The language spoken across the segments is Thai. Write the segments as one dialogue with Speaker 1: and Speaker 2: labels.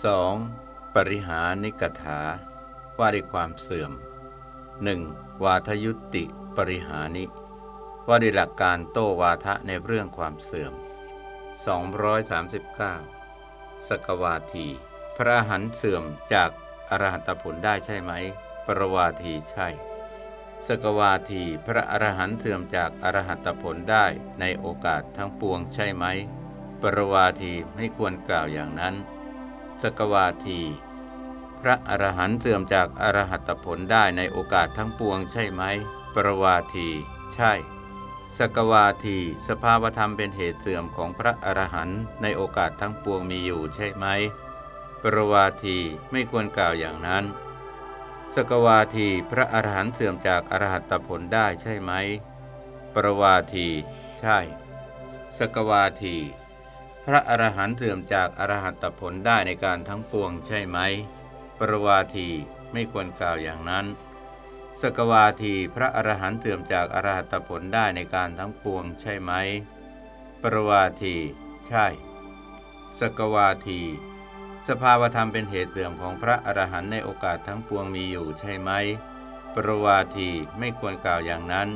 Speaker 1: 2. ปริหานิกถา ว่าด้วยความเสื่อม 1. วาทยุติปริหานิ ว่าด้วยหลักการโต้วาทะในเรื่องความเสื่อม 239 สกวาที พระหันเสื่อมจากอรหัตผลได้ใช่ไหม ปรวาทีใช่ สกวาที พระอรหันเสื่อมจากอรหัตผลได้ในโอกาสทั้งปวงใช่ไหม ปรวาทีไม่ควรกล่าวอย่างนั้น สกวาที พระอรหันต์เสื่อมจากอรหัตผลได้ในโอกาสทั้งปวงใช่ไหม ปรวาที ใช่ สกวาที สภาวธรรมเป็นเหตุเสื่อมของพระอรหันต์ในโอกาสทั้งปวงมีอยู่ใช่ไหม ปรวาทีไม่ควรกล่าวอย่างนั้น สกวาทีพระอรหันต์เสื่อมจากอรหัตผลได้ใช่ไหม ปรวาที ใช่ สกวาที พระอรหันต์เสื่อมจากอรหัตผลได้ในการทั้งปวงใช่ไหม ปรวาทีไม่ควรกล่าวอย่างนั้น สกวาทีพระอรหันต์เสื่อมจากอรหัตผลได้ในการทั้งปวงใช่ไหม ปรวาทีใช่ สกวาที สภาวธรรมเป็นเหตุเสื่อมของพระอรหันต์ในโอกาสทั้งปวงมีอยู่ใช่ไหม ปรวาทีไม่ควรกล่าวอย่างนั้น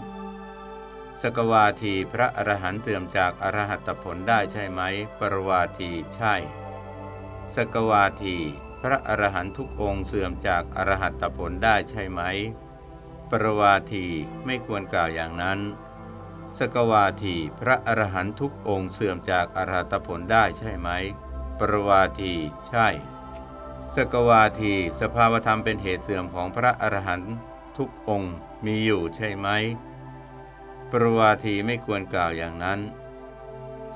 Speaker 1: สกวาทีพระอรหันต์เตื่อมจากอรหัตผลได้ใช่ไหม ปรวาทีใช่ สกวาทีพระอรหันต์ทุกองค์เสื่อมจากอรหัตผลได้ใช่ไหม ปรวาทีไม่ควรกล่าวอย่างนั้น สกวาทีพระอรหันต์ทุกองค์เสื่อมจากอรหัตผลได้ใช่ไหม ปรวาทีใช่ สกวาทีสภาวธรรมเป็นเหตุเสื่อมของพระอรหันต์ทุกองค์มีอยู่ใช่ไหม ปรวาทีไม่ควรกล่าวอย่างนั้น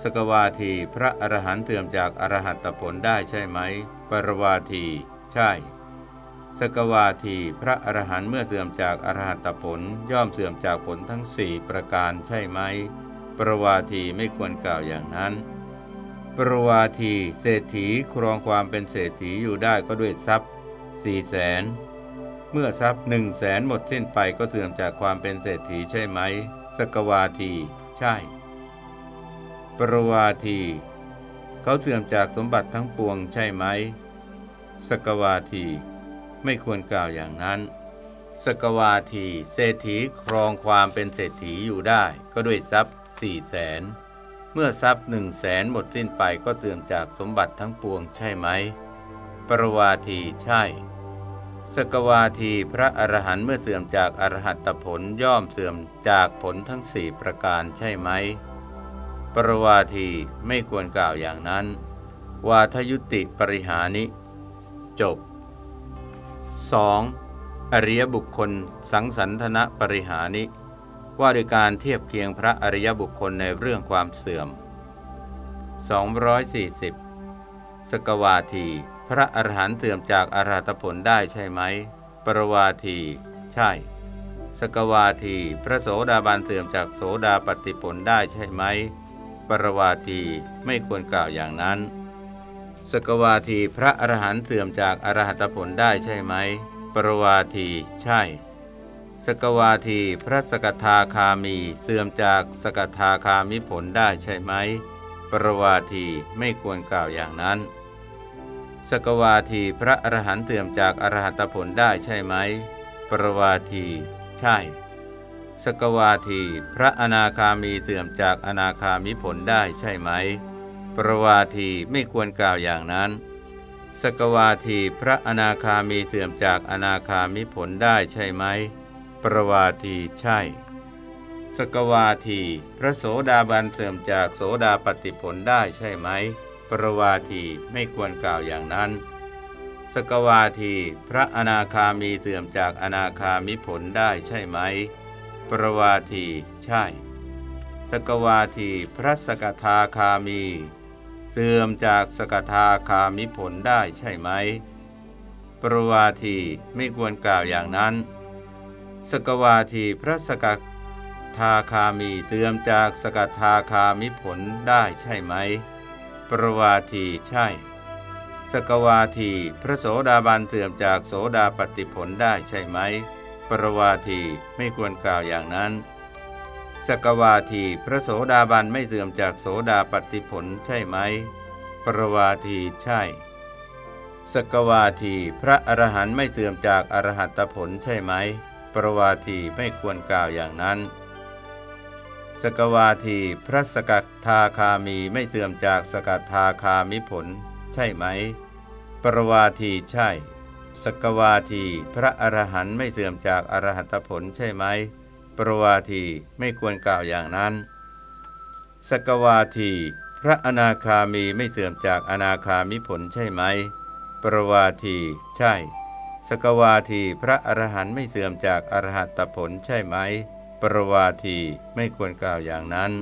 Speaker 1: สกวาทีพระอรหันต์เตื่อมจากอรหัตผลได้ใช่ไหม ปรวาทีใช่ สกวาทีพระอรหันต์เมื่อเสื่อมจากอรหัตผลย่อมเสื่อมจากผลทั้งสี่ประการใช่ไหม ปรวาทีไม่ควรกล่าวอย่างนั้น ปรวาทีเศรษฐีครองความเป็นเศรษฐีอยู่ได้ก็ด้วยทรัพย์สี่แสนเมื่อทรัพย์หนึ่งแสนหมดสิ้นไปก็เสื่อมจากความเป็นเศรษฐีใช่ไหม กวาที ใช่ ปรวาที เขาเสื่อมจากสมบัติทั้งปวงใช่ไหม สกวาที ไม่ควรกล่าวอย่างนั้น สกวาที เศรษฐีครองความเป็นเศรษฐีอยู่ได้ ก็ด้วยทรัพย์สี่แสนเมื่อทรัพย์หนึ่งแสนหมดสิ้นไปก็เสื่อมจากสมบัติทั้งปวงใช่ไหม ปรวาทีใช่ สกวาทีพระอรหันต์เมื่อเสื่อมจากอรหัตผลย่อมเสื่อมจากผลทั้งสี่ประการใช่ไหม ปรวาทีไม่ควรกล่าวอย่างนั้น วาทยุติปริหานิ จบ 2. อริยบุคคล สังสันธนะปริหานิ ว่าโดยการเทียบเคียงพระอริยบุคคลในเรื่องความเสื่อม 240 สกวาที พระอรหันต์เสื่อมจากอรหัตผลได้ใช่ไหม ปรวาที ใช่ สกวาที พระโสดาบันเสื่อมจากโสดาปฏิผลได้ใช่ไหม ปรวาทีไม่ควรกล่าวอย่างนั้น สกวาทีพระอรหันต์เสื่อมจากอรหัตผลได้ใช่ไหม ปรวาทีใช่สกวาทีพระสกทาคามีเสื่อมจากสกทาคามิผลได้ใช่ไหม ปรวาทีไม่ควรกล่าวอย่างนั้น สกวาทีพระอรหันต์เตื่อมจากอรหัตผลได้ใช่ไหม ปรวาที ใช่ สกวาที พระอนาคามีเสื่อมจากอนาคามิผลได้ใช่ไหม ปรวาทีไม่ควรกล่าวอย่างนั้น สกวาทีพระอนาคามีเสื่อมจากอนาคามิผลได้ใช่ไหม ปรวาทีใช่ สกวาที พระโสดาบันเสื่อมจากโสดาปฏิผลได้ใช่ไหม ปรวาทีไม่ควรกล่าวอย่างนั้น สกวาทีพระอนาคามีเสื่อมจากอนาคามิผลได้ใช่ไหม ปรวาทีใช่ สกวาทีพระสกทาคามี เสื่อมจากสกทาคามิผลได้ใช่ไหม ปรวาทีไม่ควรกล่าวอย่างนั้น สกวาทีพระสกทาคามีเสื่อมจากสกทาคามิผลได้ใช่ไหม ปรวาทีใช่ สกวาที พระโสดาบันเสื่อมจากโสดาปฏิผลได้ใช่ไหม ปรวาทีไม่ควรกล่าวอย่างนั้น สกวาที พระโสดาบันไม่เสื่อมจากโสดาปฏิผลใช่ไหม ปรวาทีใช่ สกวาที พระอรหันต์ไม่เสื่อมจากอรหัตผลใช่ไหม ปรวาทีไม่ควรกล่าวอย่างนั้น สกวาทีพระสกทาคามีไม่เสื่อมจากสกทาคามิผล ใช่ไหม ปรวาทีใช่ สกวาที พระอรหันต์ไม่เสื่อมจากอรหัตผลใช่ไหม ปรวาทีไม่ควรกล่าวอย่างนั้น สกวาที พระอนาคามีไม่เสื่อมจากอนาคามิผลใช่ไหม ปรวาทีใช่ สกวาที พระอรหันต์ไม่เสื่อมจากอรหัตผลใช่ไหม ปรวาทีไม่ควรกล่าวอย่างนั้น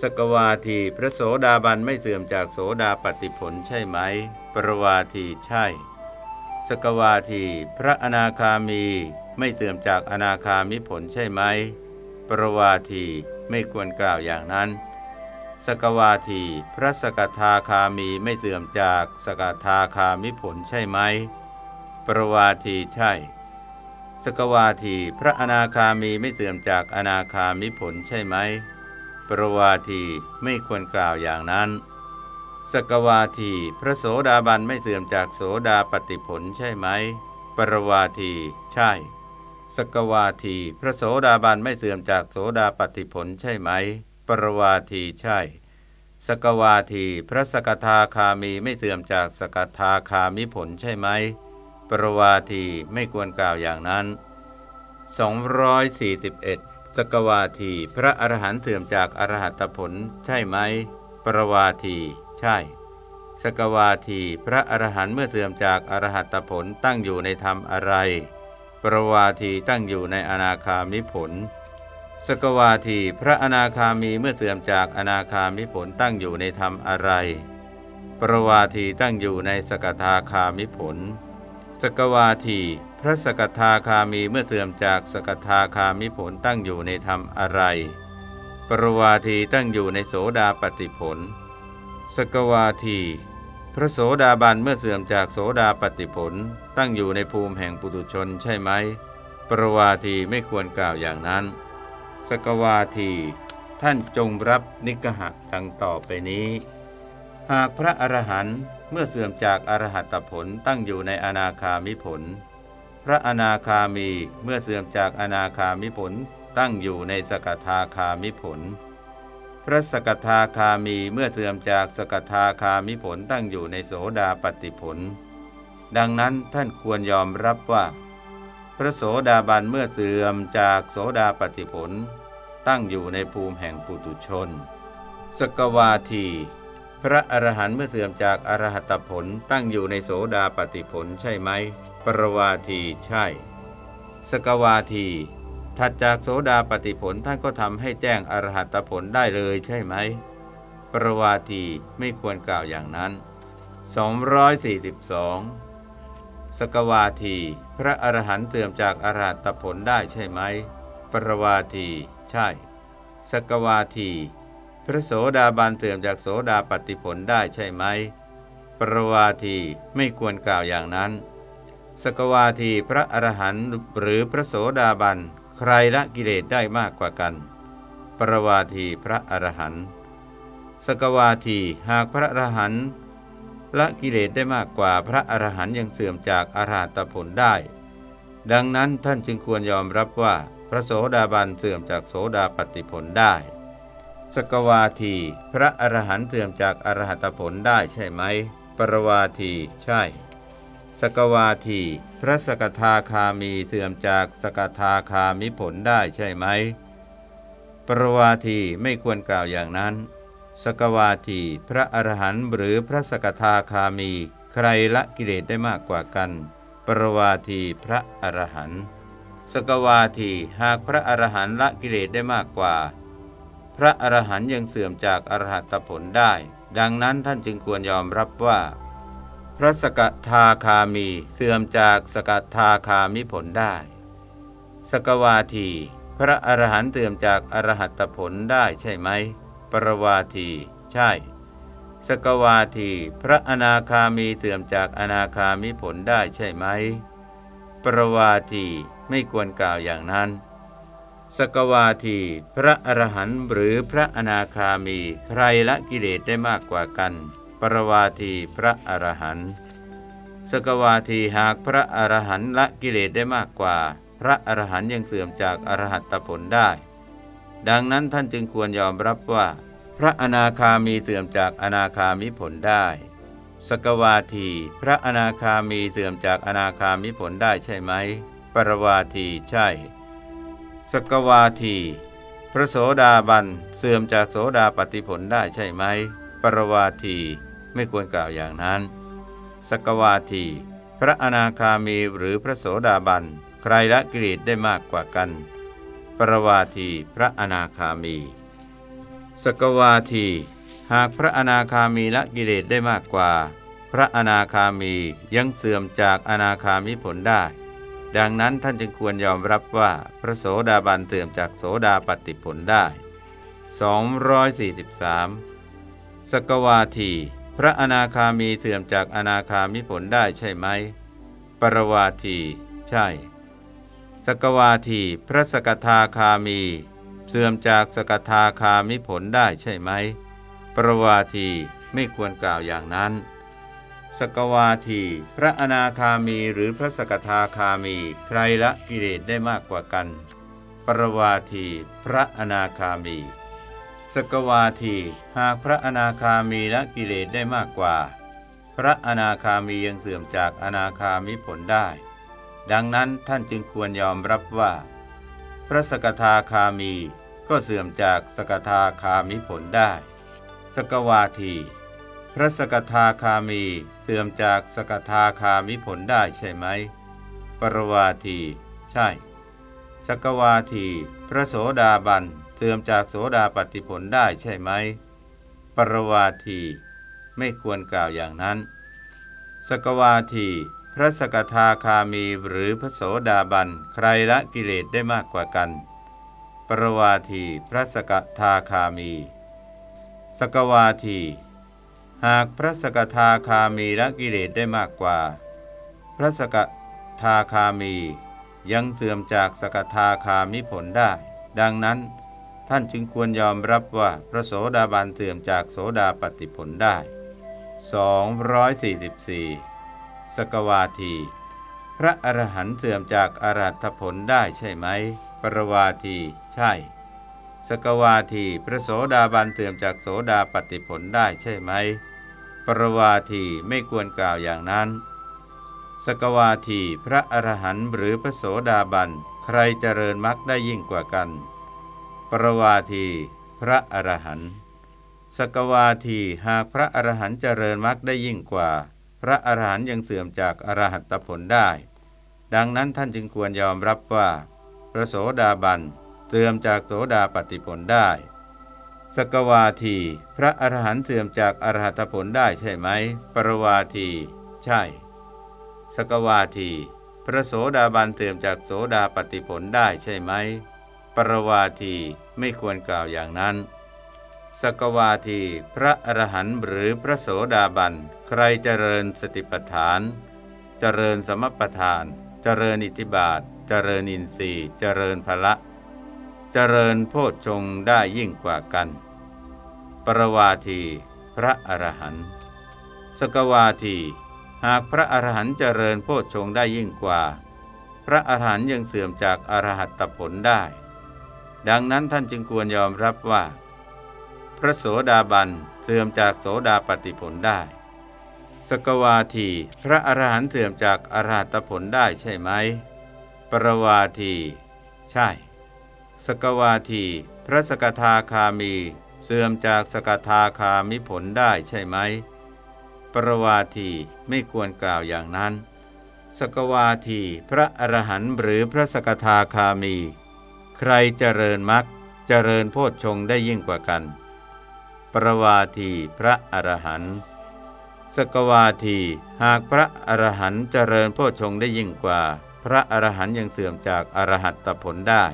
Speaker 1: สกวาทีพระโสดาบันไม่เสื่อมจากโสดาปฏิผลใช่ไหม ปรวาทีใช่ สกวาทีพระอนาคามีไม่เสื่อมจากอนาคามิผลใช่ไหม ปรวาทีไม่ควรกล่าวอย่างนั้น สกวาทีพระสกทาคามีไม่เสื่อมจากสกทาคามิผลใช่ไหม ปรวาทีใช่ สกวาทีพระอนาคามีไม่เสื่อมจากอนาคามิผลใช่ไหม ปรวาทีไม่ควรกล่าวอย่างนั้น สกวาทีพระโสดาบันไม่เสื่อมจากโสดาปฏิผลใช่ไหม ปรวาทีใช่ สกวาทีพระโสดาบันไม่เสื่อมจากโสดาปฏิผลใช่ไหม ปรวาทีใช่ สกวาทีพระสกทาคามีไม่เสื่อมจากสกทาคามิผลใช่ไหม ปรวาทีไม่ควรกล่าวอย่างนั้น 241 สกวาทีพระอรหันต์เสื่อมจากอรหัตผลใช่ไหม ปรวาทีใช่ สกวาทีพระอรหันต์เมื่อเสื่อมจากอรหัตผลตั้งอยู่ในธรรมอะไร ปรวาทีตั้งอยู่ในอนาคามิผล สกวาทีพระอนาคามีเมื่อเสื่อมจากอนาคามิผลตั้งอยู่ในธรรมอะไร ปรวาทีตั้งอยู่ในสกทาคามิผล สกวาทีพระสกทาคามีเมื่อเสื่อมจากสกทาคามิผลตั้งอยู่ในธรรมอะไร ปรวาทีตั้งอยู่ในโสดาปฏิผล สกวาที พระโสดาบันเมื่อเสื่อมจากโสดาปฏิผล ตั้งอยู่ในภูมิแห่งปุตุชนใช่ไหม ปรวาทีไม่ควรกล่าวอย่างนั้น สกวาที ท่านจงรับนิกหะดังต่อไปนี้ หากพระอรหันต์ เมื่อเสื่อมจากอรหัตผลตั้งอยู่ในอนาคามิผล พระอนาคามีเมื่อเสื่อมจากอนาคามิผลตั้งอยู่ในสกทาคามิผล พระสกทาคามีเมื่อเสื่อมจากสกทาคามิผลตั้งอยู่ในโสดาปฏิผล ดังนั้นท่านควรยอมรับว่า พระโสดาบันเมื่อเสื่อมจากโสดาปฏิผล ตั้งอยู่ในภูมิแห่งปุตุชน สกวาที พระอรหันต์เมื่อเสื่อมจากอรหัตผลตั้งอยู่ในโสดาปฏิผลใช่ไหม ปรวาทีใช่ สกวาที ถัดจากโสดาปฏิผลท่านก็ทำให้แจ้งอรหัตผลได้เลยใช่ไหม ปรวาทีไม่ควรกล่าวอย่างนั้น 242 สกวาที พระอรหันต์เสื่อมจากอรหัตผลได้ใช่ไหม ปรวาที ใช่ สกวาที พระโสดาบันเสื่อมจากโสดาปฏิผลได้ใช่ไหม ปรวาทีไม่ควรกล่าวอย่างนั้น สกวาทีพระอรหันต์หรือพระโสดาบันใครละกิเลสได้มากกว่ากัน ปรวาทีพระอรหันต์ สกวาทีหากพระอรหันต์ละกิเลสได้มากกว่าพระอรหันต์ยังเสื่อมจากอาราตผลได้ ดังนั้นท่านจึงควรยอมรับว่าพระโสดาบันเสื่อมจากโสดาปฏิผลได้ สกวาที พระอรหันต์เสื่อมจากอรหัตผลได้ใช่ไหม ปรวาที ใช่ สกวาที พระสกทาคามีเสื่อมจากสกทาคามิผลได้ใช่ไหม ปรวาทีไม่ควรกล่าวอย่างนั้น สกวาที พระอรหันต์หรือพระสกทาคามี ใครละกิเลสได้มากกว่ากัน ปรวาทีพระอรหันต์สกวาที หากพระอรหันต์ละกิเลสได้มากกว่า พระอรหันต์ยังเสื่อมจากอรหัตผลได้ ดังนั้นท่านจึงควรยอมรับว่า พระสกทาคามีเสื่อมจากสกทาคามิผลได้ สกวาที พระอรหันต์เสื่อมจากอรหัตผลได้ใช่ไหม ปรวาที ใช่ สกวาที พระอนาคามีเสื่อมจากอนาคามิผลได้ใช่ไหม ปรวาทีไม่ควรกล่าวอย่างนั้น สกวาที พระอรหันต์หรือพระอนาคามี ใครละกิเลสได้มากกว่ากัน ปรวาทีพระอรหันต์สกวาทีหากพระอรหันต์ละกิเลสได้มากกว่า พระอรหันต์ยังเสื่อมจากอรหัตผลได้ ดังนั้นท่านจึงควรยอมรับว่า พระอนาคามีเสื่อมจากอนาคามิผลได้ สกวาที พระอนาคามีเสื่อมจากอนาคามิผลได้ใช่ไหม ปรวาทีใช่ สกวาที พระโสดาบันเสื่อมจากโสดาปฏิผลได้ใช่ไหม ปรวาทีไม่ควรกล่าวอย่างนั้น สกวาที พระอนาคามีหรือพระโสดาบันใครละกิเลสได้มากกว่ากัน ปรวาทีพระอนาคามี สกวาที หากพระอนาคามีละกิเลสได้มากกว่า พระอนาคามียังเสื่อมจากอนาคามิผลได้ ดังนั้นท่านจึงควรยอมรับว่าพระโสดาบันเสื่อมจากโสดาปฏิผลได้ 243 สกวาที พระอนาคามีเสื่อมจากอนาคามิผลได้ใช่ไหม ปรวาที ใช่ สกวาที พระสกทาคามี เสื่อมจากสกทาคามิผลได้ใช่ไหม ปรวาทีไม่ควรกล่าวอย่างนั้น สกวาที พระอนาคามีหรือพระสกทาคามี ใครละกิเลสได้มากกว่ากัน ปรวาที พระอนาคามี สกวาที หากพระอนาคามีละกิเลสได้มากกว่า พระอนาคามียังเสื่อมจากอนาคามิผลได้ ดังนั้นท่านจึงควรยอมรับว่า พระสกทาคามีก็เสื่อมจากสกทาคามิผลได้ สกวาที พระสกทาคามี เสื่อมจากสกทาคามิผลได้ใช่ไหม ปรวาที ใช่ สกวาที พระโสดาบัน เสื่อมจากโสดาปฏิผลได้ใช่ไหม ปรวาที ไม่ควรกล่าวอย่างนั้น สกวาที พระสกทาคามีหรือพระโสดาบัน ใครละกิเลสได้มากกว่ากัน ปรวาที พระสกทาคามี สกวาที หากพระสกทาคามีละกิเลสได้มากกว่า พระสกทาคามียังเสื่อมจากสกทาคามิผลได้ ดังนั้นท่านจึงควรยอมรับว่าพระโสดาบันเสื่อมจากโสดาปฏิผลได้ 244 สกวาที พระอรหันต์เสื่อมจากอรหัตผลได้ใช่ไหม ปรวาที ใช่ สกวาที พระโสดาบันเสื่อมจากโสดาปฏิผลได้ใช่ไหม ปรวาทีไม่ควรกล่าวอย่างนั้น สกวาทีพระอรหันต์หรือพระโสดาบันใครเจริญมรรคได้ยิ่งกว่ากัน ปรวาที พระอรหันต์สกวาทีหากพระอรหันต์เจริญมรรคได้ยิ่งกว่า พระอรหันต์ยังเสื่อมจากอรหัตผลได้ ดังนั้นท่านจึงควรยอมรับว่า พระโสดาบันเสื่อมจากโสดาปฏิผลได้ สกวาที พระอรหันต์เสื่อมจากอรหัตผลได้ใช่ไหม ปรวาที ใช่ สกวาที พระโสดาบันเสื่อมจากโสดาปฏิผลได้ใช่ไหม ปรวาทีไม่ควรกล่าวอย่างนั้น สกวาที พระอรหันต์หรือพระโสดาบัน ใครเจริญสติปัฏฐาน เจริญสมปัฏฐาน เจริญอิทิบาท เจริญอินทรีย์ เจริญพละ เจริญโพชฌงได้ยิ่งกว่ากัน ปรวาที พระอรหันต์สกวาที หากพระอรหันต์เจริญโพชฌงได้ยิ่งกว่า พระอรหันต์ยังเสื่อมจากอรหัตผลได้ ดังนั้นท่านจึงควรยอมรับว่า พระโสดาบันเสื่อมจากโสดาปฏิผลได้ สกวาที พระอรหันต์เสื่อมจากอรหัตผลได้ใช่ไหม ปรวาที ใช่ สกวาที พระสกทาคามี เสื่อมจากสกทาคามิผลได้ใช่ไหม ปรวาทีไม่ควรกล่าวอย่างนั้น สกวาทีพระอรหันต์หรือพระสกทาคามี ใครเจริญมรรคเจริญโพชฌงได้ยิ่งกว่ากัน ปรวาทีพระอรหันต์สกวาทีหากพระอรหันต์เจริญโพชฌงได้ยิ่งกว่า พระอรหันต์ยังเสื่อมจากอรหัตผลได้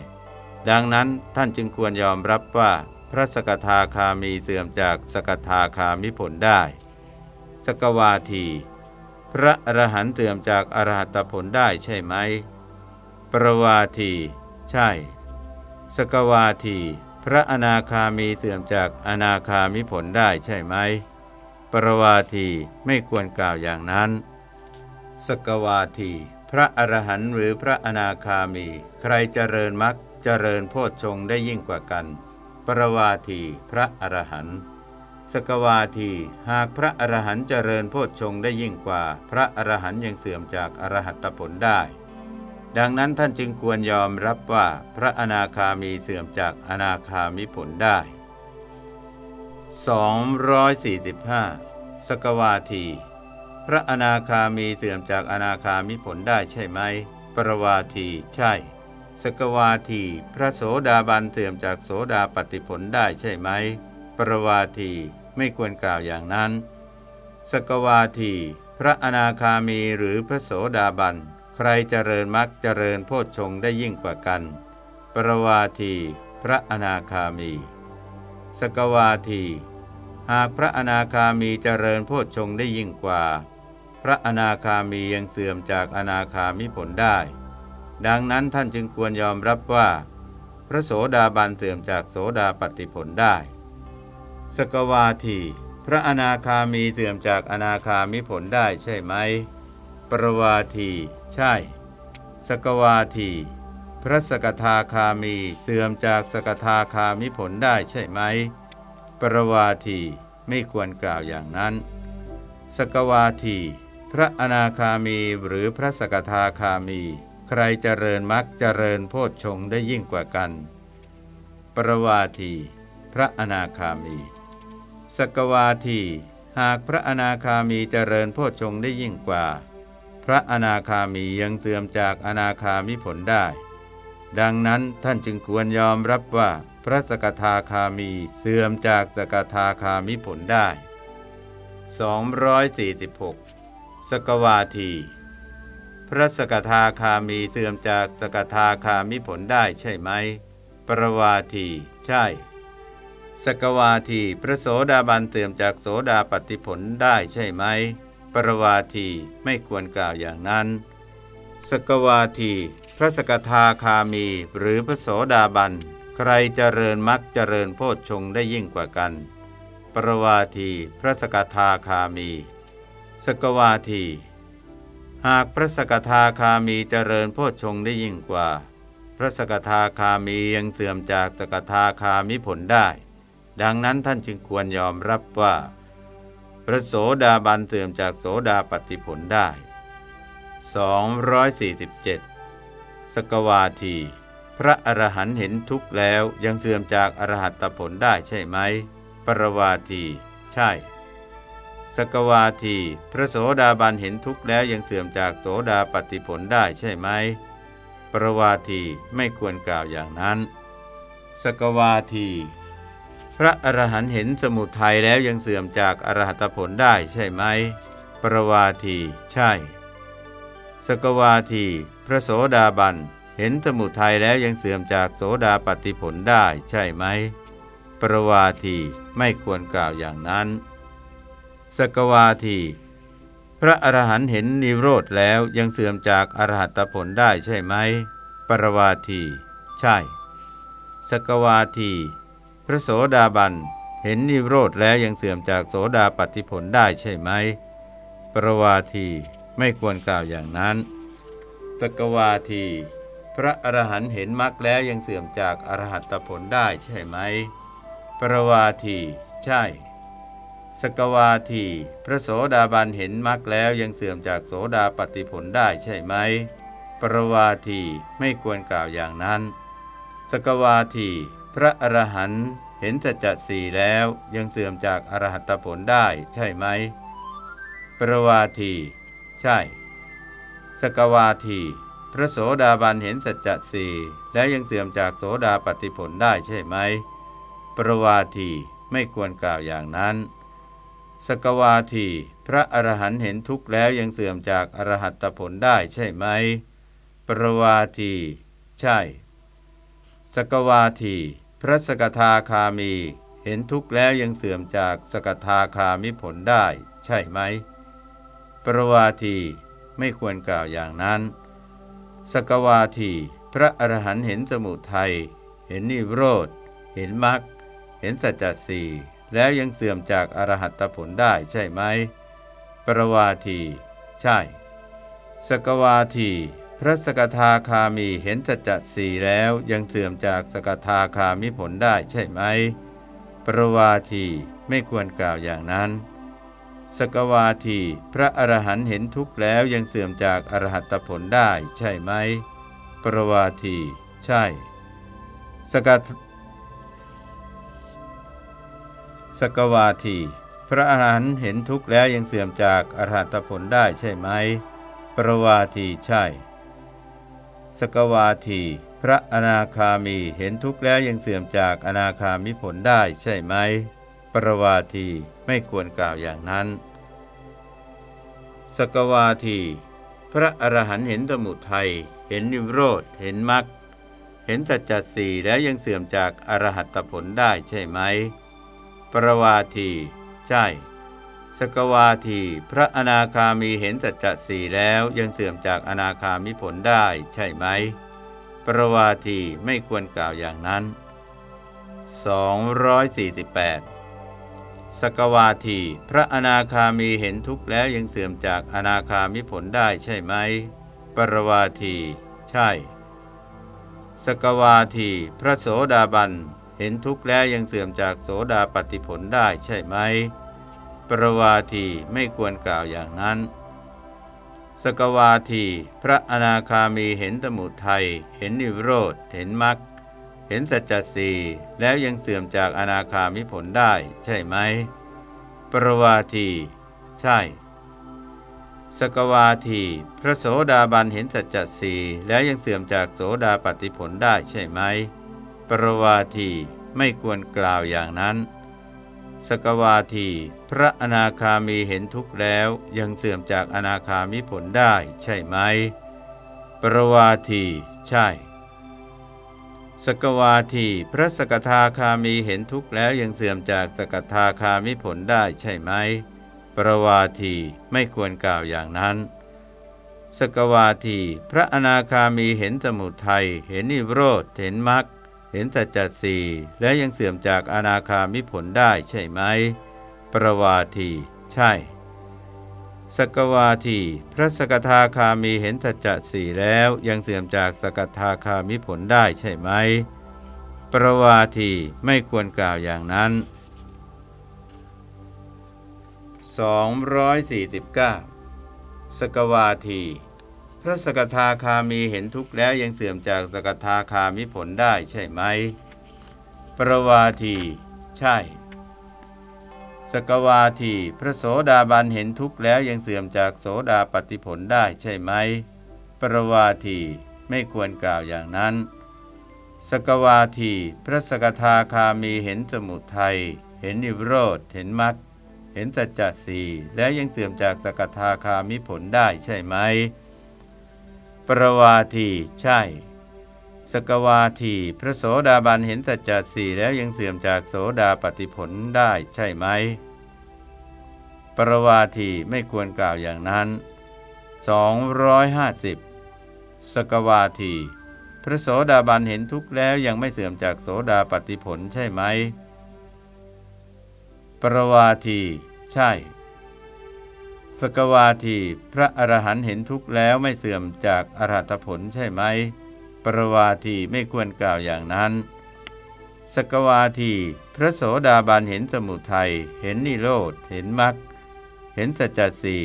Speaker 1: ดังนั้นท่านจึงควรยอมรับว่า พระสกทาคามีเสื่อมจากสกทาคามิผลได้ สกวาที พระอรหันต์เสื่อมจากอรหัตผลได้ใช่ไหม ปรวาที ใช่ สกวาที พระอนาคามีเสื่อมจากอนาคามิผลได้ใช่ไหม ปรวาทีไม่ควรกล่าวอย่างนั้น สกวาที พระอรหันต์หรือพระอนาคามี ใครเจริญมักเจริญโพชฌงได้ยิ่งกว่ากัน รวาทีพระอรหันต์สกวาทีหากพระอรหันต์เจริญโพชฌงได้ยิ่งกว่า พระอรหันต์ยังเสื่อมจากอรหัตผลได้ ดังนั้นท่านจึงควรยอมรับว่าพระอนาคามีเสื่อมจากอนาคามิผลได้ 245 สกวาที พระอนาคามีเสื่อมจากอนาคามิผลได้ใช่ไหม ปรวาทีใช่ สกวาทีพระโสดาบันเสื่อมจากโสดาปฏิผลได้ใช่ไหม ปรวาทีไม่ควรกล่าวอย่างนั้น สกวาทีพระอนาคามีหรือพระโสดาบัน ใครเจริญมักเจริญโพชฌงได้ยิ่งกว่ากัน ปรวาทีพระอนาคามี สกวาที หากพระอนาคามีเจริญโพชฌงได้ยิ่งกว่า พระอนาคามียังเสื่อมจากอนาคามิผลได้ ดังนั้นท่านจึงควรยอมรับว่า พระโสดาบันเสื่อมจากโสดาปฏิผลได้ สกวาที พระอนาคามีเสื่อมจากอนาคามิผลได้ใช่ไหม ปรวาที ใช่ สกวาที พระสกทาคามีเสื่อมจากสกทาคามิผลได้ใช่ไหม ปรวาทีไม่ควรกล่าวอย่างนั้น สกวาที พระอนาคามีหรือพระสกทาคามี ใครเจริญมักเจริญโพชฌงได้ยิ่งกว่ากัน ประวาที พระอนาคามี สกวาที หากพระอนาคามีเจริญโพชฌงได้ยิ่งกว่า พระอนาคามียังเสื่อมจากอนาคามิผลได้ ดังนั้นท่านจึงควรยอมรับว่าพระสกทาคามีเสื่อมจากสกทาคามิผลได้ 246 สกวาที พระสกทาคามีเสื่อมจากสกทาคามิผลได้ใช่ไหม ปรวาที ใช่ สกวาที พระโสดาบันเสื่อมจากโสดาปฏิผลได้ใช่ไหม ปรวาทีไม่ควรกล่าวอย่างนั้น สกวาที พระสกทาคามีหรือพระโสดาบัน ใครเจริญมักเจริญโพชฌงได้ยิ่งกว่ากัน ปรวาที พระสกทาคามี สกวาที หากพระสกทาคามีเจริญโพชฌงได้ยิ่งกว่า พระสกทาคามียังเสื่อมจากสกทาคามิผลได้ ดังนั้นท่านจึงควรยอมรับว่า พระโสดาบันเสื่อมจากโสดาปฏิผลได้ 247 สกวาที พระอรหันต์เห็นทุกข์แล้วยังเสื่อมจากอรหัตผลได้ใช่ไหม ปรวาที ใช่ สกวาที พระโสดาบันเห็นทุกข์แล้วยังเสื่อมจากโสดาปฏิผลได้ใช่ไหม ปรวาทีไม่ควรกล่าวอย่างนั้น สกวาที พระอรหันต์เห็นสมุทัยแล้วยังเสื่อมจากอรหัตผลได้ใช่ไหม ปรวาทีใช่ สกวาที พระโสดาบันเห็นสมุทัยแล้วยังเสื่อมจากโสดาปฏิผลได้ใช่ไหม ปรวาทีไม่ควรกล่าวอย่างนั้น สกวาที พระอรหันต์เห็นนิโรธแล้วยังเสื่อมจากอรหัตผลได้ใช่ไหม ปรวาที ใช่ สกวาที พระโสดาบันเห็นนิโรธแล้วยังเสื่อมจากโสดาปฏิผลได้ใช่ไหม ปรวาทีไม่ควรกล่าวอย่างนั้น สกวาที พระอรหันต์เห็นมรรคแล้วยังเสื่อมจากอรหัตผลได้ใช่ไหม ปรวาที ใช่ สกวาที พระโสดาบันเห็นมรรคแล้วยังเสื่อมจากโสดาปฏิผลได้ใช่ไหม ปรวาทีไม่ควรกล่าวอย่างนั้น สกวาที พระอรหันต์เห็นสัจจะสี่แล้วยังเสื่อมจากอรหัตผลได้ใช่ไหม ปรวาที ใช่ สกวาที พระโสดาบันเห็นสัจจะสี่แล้วยังเสื่อมจากโสดาปฏิผลได้ใช่ไหม ปรวาทีไม่ควรกล่าวอย่างนั้น สกวาที พระอรหันต์เห็นทุกข์แล้วยังเสื่อมจากอรหัตผลได้ใช่ไหม ปรวาที ใช่ สกวาที พระสกทาคามี เห็นทุกข์แล้วยังเสื่อมจากสกทาคามิผลได้ ใช่ไหม ปรวาทีไม่ควรกล่าวอย่างนั้น สกวาที พระอรหันต์เห็นสมุทัย เห็นนิโรธ เห็นมรรค เห็นสัจจสี แล้วยังเสื่อมจากอรหัตผลได้ใช่ไหม ปรวาที ใช่ สกวาที พระสกทาคามีเห็นสัจจะสี่แล้วยังเสื่อมจากสกทาคามิผลได้ใช่ไหม ปรวาทีไม่ควรกล่าวอย่างนั้น สกวาที พระอรหันต์เห็นทุกข์แล้วยังเสื่อมจากอรหัตผลได้ใช่ไหม ปรวาที ใช่ สก สกวาทีพระอรหันต์เห็นทุกข์แล้วยังเสื่อมจากอรหัตผลได้ใช่ไหม ปรวาทีใช่ สกวาที พระอนาคามีเห็นทุกข์แล้วยังเสื่อมจากอนาคามิผลได้ใช่ไหม ปรวาทีไม่ควรกล่าวอย่างนั้น สกวาที พระอรหันต์เห็นสมุทัย เห็นนิโรธ เห็นมรรค เห็นสัจจสี่แล้วยังเสื่อมจากอรหัตผลได้ใช่ไหม ปรวาที ใช่ สกวาที พระอนาคามีเห็นสัจจะสี่แล้วยังเสื่อมจากอนาคามิผลได้ ใช่ไหม ปรวาทีไม่ควรกล่าวอย่างนั้น 248สกวาทีพระอนาคามีเห็นทุกข์แล้วยังเสื่อมจากอนาคามิผลได้ใช่ไหม ปรวาที ใช่ สกวาที พระโสดาบัน เห็นทุกข์แล้วยังเสื่อมจากโสดาปฏิผลได้ใช่ไหม ประวาทีไม่ควรกล่าวอย่างนั้น สกวาที พระอนาคามีเห็นสมุทัย เห็นนิโรธ เห็นมรรค เห็นสัจจสีแล้วยังเสื่อมจากอนาคามิผลได้ใช่ไหม ประวาที ใช่ สกวาที พระโสดาบันเห็นสัจจสีแล้วยังเสื่อมจากโสดาปฏิผลได้ใช่ไหม ปรวาทีไม่ควรกล่าวอย่างนั้น สกวาที พระอนาคามีเห็นทุกข์แล้วยังเสื่อมจากอนาคามิผลได้ใช่ไหม ปรวาทีใช่ สกวาที พระสกทาคามีเห็นทุกข์แล้วยังเสื่อมจากสกทาคามิผลได้ใช่ไหม ปรวาทีไม่ควรกล่าวอย่างนั้นสกวาที พระอนาคามีเห็นสมุทัยเห็นนิโรธเห็นมรรค เห็นสัจจสี่และยังเสื่อมจากอนาคามิผลได้ใช่ไหม ประวาที ใช่ สกวาที พระสกทาคามีเห็นสัจจสี่แล้วยังเสื่อมจากสกทาคามิผลได้ใช่ไหม ประวาทีไม่ควรกล่าวอย่างนั้น 249 สกวาที พระสกทาคามีเห็นทุกข์แล้วยังเสื่อมจากสกทาคามิผลได้ใช่ไหม ประวาที ใช่ สกวาที พระโสดาบันเห็นทุกข์แล้วยังเสื่อมจากโสดาปฏิผลได้ใช่ไหม ประวาทีไม่ควรกล่าวอย่างนั้น สกวาที พระสกทาคามีเห็นสมุทัย เห็นนิโรธ เห็นมรรค เห็นสัจจะสีแล้วยังเสื่อมจากสกทาคามิผลได้ใช่ไหม ปรวาทีใช่ สกวาที พระโสดาบันเห็นสัจจะสี่แล้วยังเสื่อมจากโสดาปฏิผลได้ใช่ไหม ปรวาทีไม่ควรกล่าวอย่างนั้น 250 สกวาที พระโสดาบันเห็นทุกข์แล้วยังไม่เสื่อมจากโสดาปฏิผลใช่ไหม ปรวาที ใช่ สกวาทีพระอรหันต์เห็นทุกข์แล้วไม่เสื่อมจากอรหัตผลใช่ไหม ปรวาทีไม่ควรกล่าวอย่างนั้น สกวาทีพระโสดาบันเห็นสมุทัยเห็นนิโรธเห็นมรรคเห็นสัจจสี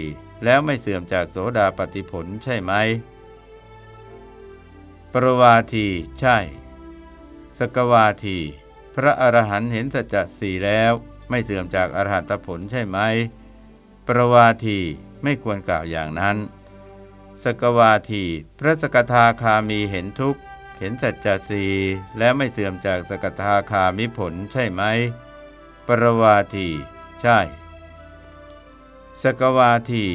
Speaker 1: แล้วไม่เสื่อมจากโสดาปฏิผลใช่ไหม ปรวาทีใช่ สกวาที พระอรหันต์เห็นสัจจสีแล้วไม่เสื่อมจากอรหัตผลใช่ไหม ประวาทีไม่ควรกล่าวอย่างนั้น สกวาทีพระสกทาคามีเห็นทุกข์ เห็นสัจจสีและไม่เสื่อมจากสกทาคามิผลใช่ไหม ปรวาที ใช่ สกวาที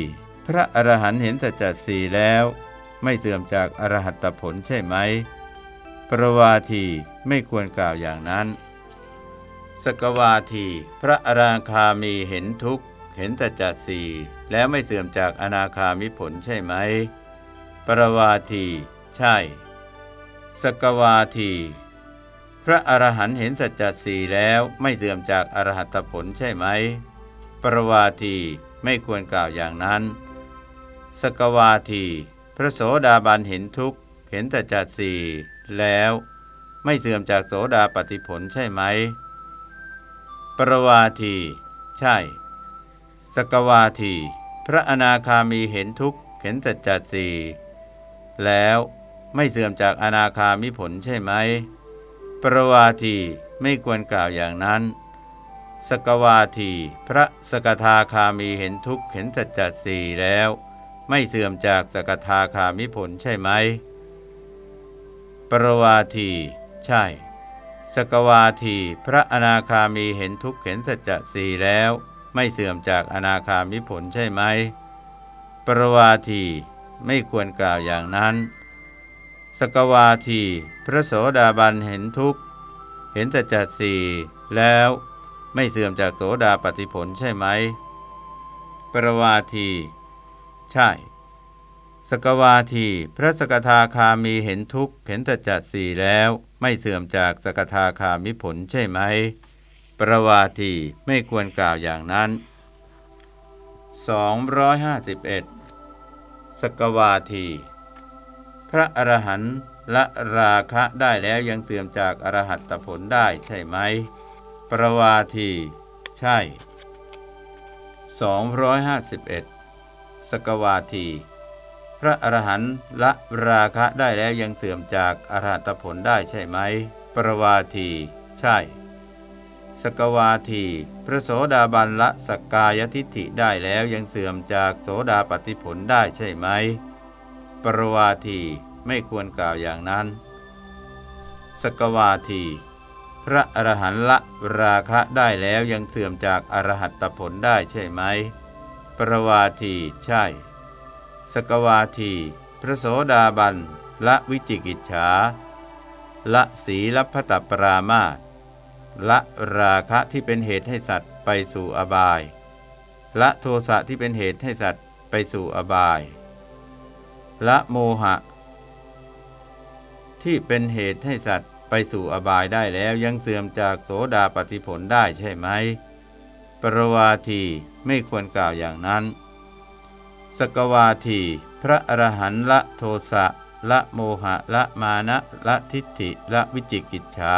Speaker 1: พระอรหันต์เห็นสัจจสีแล้ว ไม่เสื่อมจากอรหัตผลใช่ไหม ปรวาทีไม่ควรกล่าวอย่างนั้น สกวาทีพระอราคามีเห็นทุกข์ เห็นแต่จัดสี่แล้วไม่เสื่อมจากอนาคามิผลใช่ไหม ปรวาที ใช่ สกวาที พระอรหันต์เห็นสัจจสี่แล้วไม่เสื่อมจากอรหัตผลใช่ไหม ปรวาทีไม่ควรกล่าวอย่างนั้น สกวาที พระโสดาบันเห็นทุกข์เห็นแต่จัดสี่แล้วไม่เสื่อมจากโสดาปฏิผลใช่ไหม ปรวาที ใช่ สกวาที พระอนาคามีเห็นทุกข์เห็นจัดจัดสี่แล้วไม่เสื่อมจากอนาคามิผลใช่ไหม ปรวาทีไม่ควรกล่าวอย่างนั้น สกวาที พระสกทาคามีเห็นทุกข์เห็นจัดจัดสี่แล้ว ไม่เสื่อมจากสกทาคามิผลใช่ไหม ปรวาที ใช่ สกวาที พระอนาคามีเห็นทุกข์เห็นสัจจะสีแล้ว ไม่เสื่อมจากอนาคามิผลใช่ไหม ปรวาทีไม่ควรกล่าวอย่างนั้น สกวาที พระโสดาบันเห็นทุกข์ เห็นสัจจสีแล้วไม่เสื่อมจากโสดาปฏิผลใช่ไหม ปรวาที ใช่ สกวาที พระสกทาคามีเห็นทุกข์ เห็นสัจจสีแล้ว ไม่เสื่อมจากสกทาคามิผลใช่ไหม ประวาทีไม่ควรกล่าวอย่างนั้น 251 สกวาที พระอรหันต์ละราคะได้แล้วยังเสื่อมจากอรหัตผลได้ใช่ไหม ประวาที ใช่ 251 สกวาที พระอรหันต์ละราคะได้แล้วยังเสื่อมจากอรหัตผลได้ใช่ไหม ประวาที ใช่ สกวาที พระโสดาบันละสกกายทิฐิได้แล้วยังเสื่อมจากโสดาปฏิผลได้ใช่ไหม ปรวาทีไม่ควรกล่าวอย่างนั้น สกวาที พระอรหันต์ละราคะได้แล้วยังเสื่อมจากอรหัตผลได้ใช่ไหม ปรวาทีใช่ สกวาที พระโสดาบันละวิจิกิจฉาละสีลัพตปรามาต ละราคะที่เป็นเหตุให้สัตว์ไปสู่อบาย ละโทสะที่เป็นเหตุให้สัตว์ไปสู่อบาย ละโมหะ ที่เป็นเหตุให้สัตว์ไปสู่อบายได้แล้วยังเสื่อมจากโสดาปฏิผลได้ใช่ไหม ปรวาทีไม่ควรกล่าวอย่างนั้น สกวาทีพระอรหันต์ละโทสะละโมหะละมานะละทิฏฐิละวิจิกิจฉา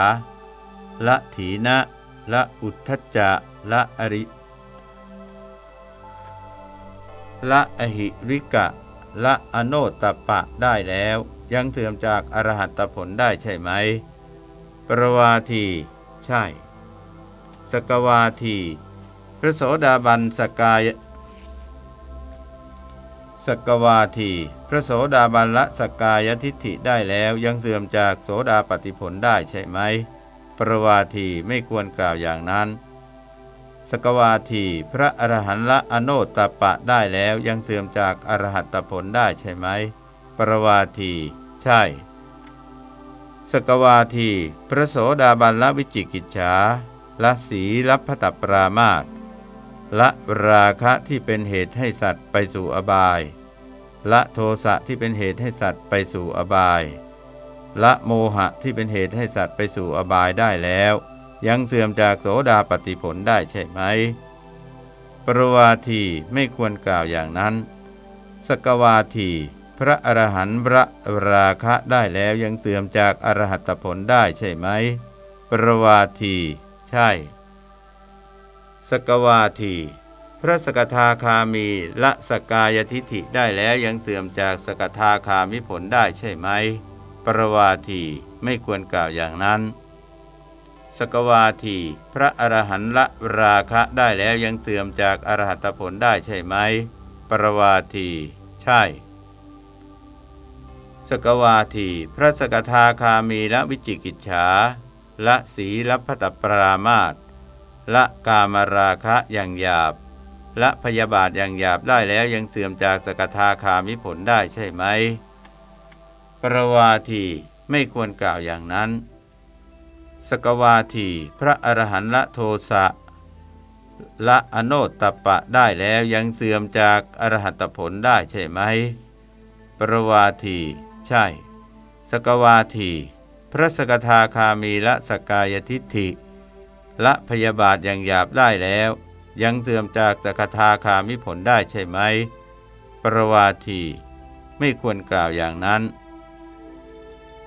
Speaker 1: ละถีนะละอุทธจะละอริละอหิริกะละอโนตปะได้แล้ว ยังเสื่อมจากอรหัตผลได้ใช่ไหม ปรวาที ใช่ สกวาที พระโสดาบันสกายสกวาที พระโสดาบันละสกายทิฏฐิได้แล้วยังเสื่อมจากโสดาปฏิผลได้ใช่ไหม ปรวาทีไม่ควรกล่าวอย่างนั้น สกวาทีพระอรหันต์ละอโนตตปะได้แล้วยังเสื่อมจากอรหัตผลได้ใช่ไหม ปรวาทีใช่ สกวาทีพระโสดาบันละวิจิกิจฉาละสีลัพตปรามาตละราคะที่เป็นเหตุให้สัตว์ไปสู่อบาย ละโทสะที่เป็นเหตุให้สัตว์ไปสู่อบาย ละโมหะที่เป็นเหตุให้สัตว์ไปสู่อบายได้แล้ว ยังเสื่อมจากโสดาปฏิผลได้ใช่ไหม ปรวาทีไม่ควรกล่าวอย่างนั้น สกวาที พระอรหันต์พระราคะได้แล้วยังเสื่อมจากอรหัตผลได้ใช่ไหม ปรวาที ใช่ สกวาทีพระสกทาคามีละสกายทิฐิได้แล้วยังเสื่อมจากสกทาคามิผลได้ใช่ไหม ปรวาทีไม่ควรกล่าวอย่างนั้น สกวาที พระอรหันต์ละราคะได้แล้วยังเสื่อมจากอรหัตผลได้ใช่ไหม ปรวาที ใช่ สกวาที พระสกทาคามีละวิจิกิจฉาละสีละพัตปรามาตละกามราคะอย่างหยาบละพยาบาทอย่างหยาบได้แล้วยังเสื่อมจากสกทาคามิผลได้ใช่ไหม ปรวาทีไม่ควรกล่าวอย่างนั้น สกวาทีพระอรหันต์ละโทสะละอโนตตปะได้แล้วยังเสื่อมจากอรหัตผลได้ใช่ไหม ปรวาที ใช่ สกวาที พระสกทาคามีละสกายทิฏฐิละพยาบาทอย่างหยาบได้แล้ว ยังเสื่อมจากตกทาคามิผลได้ใช่ไหมปปรวาที ไม่ควรกล่าวอย่างนั้น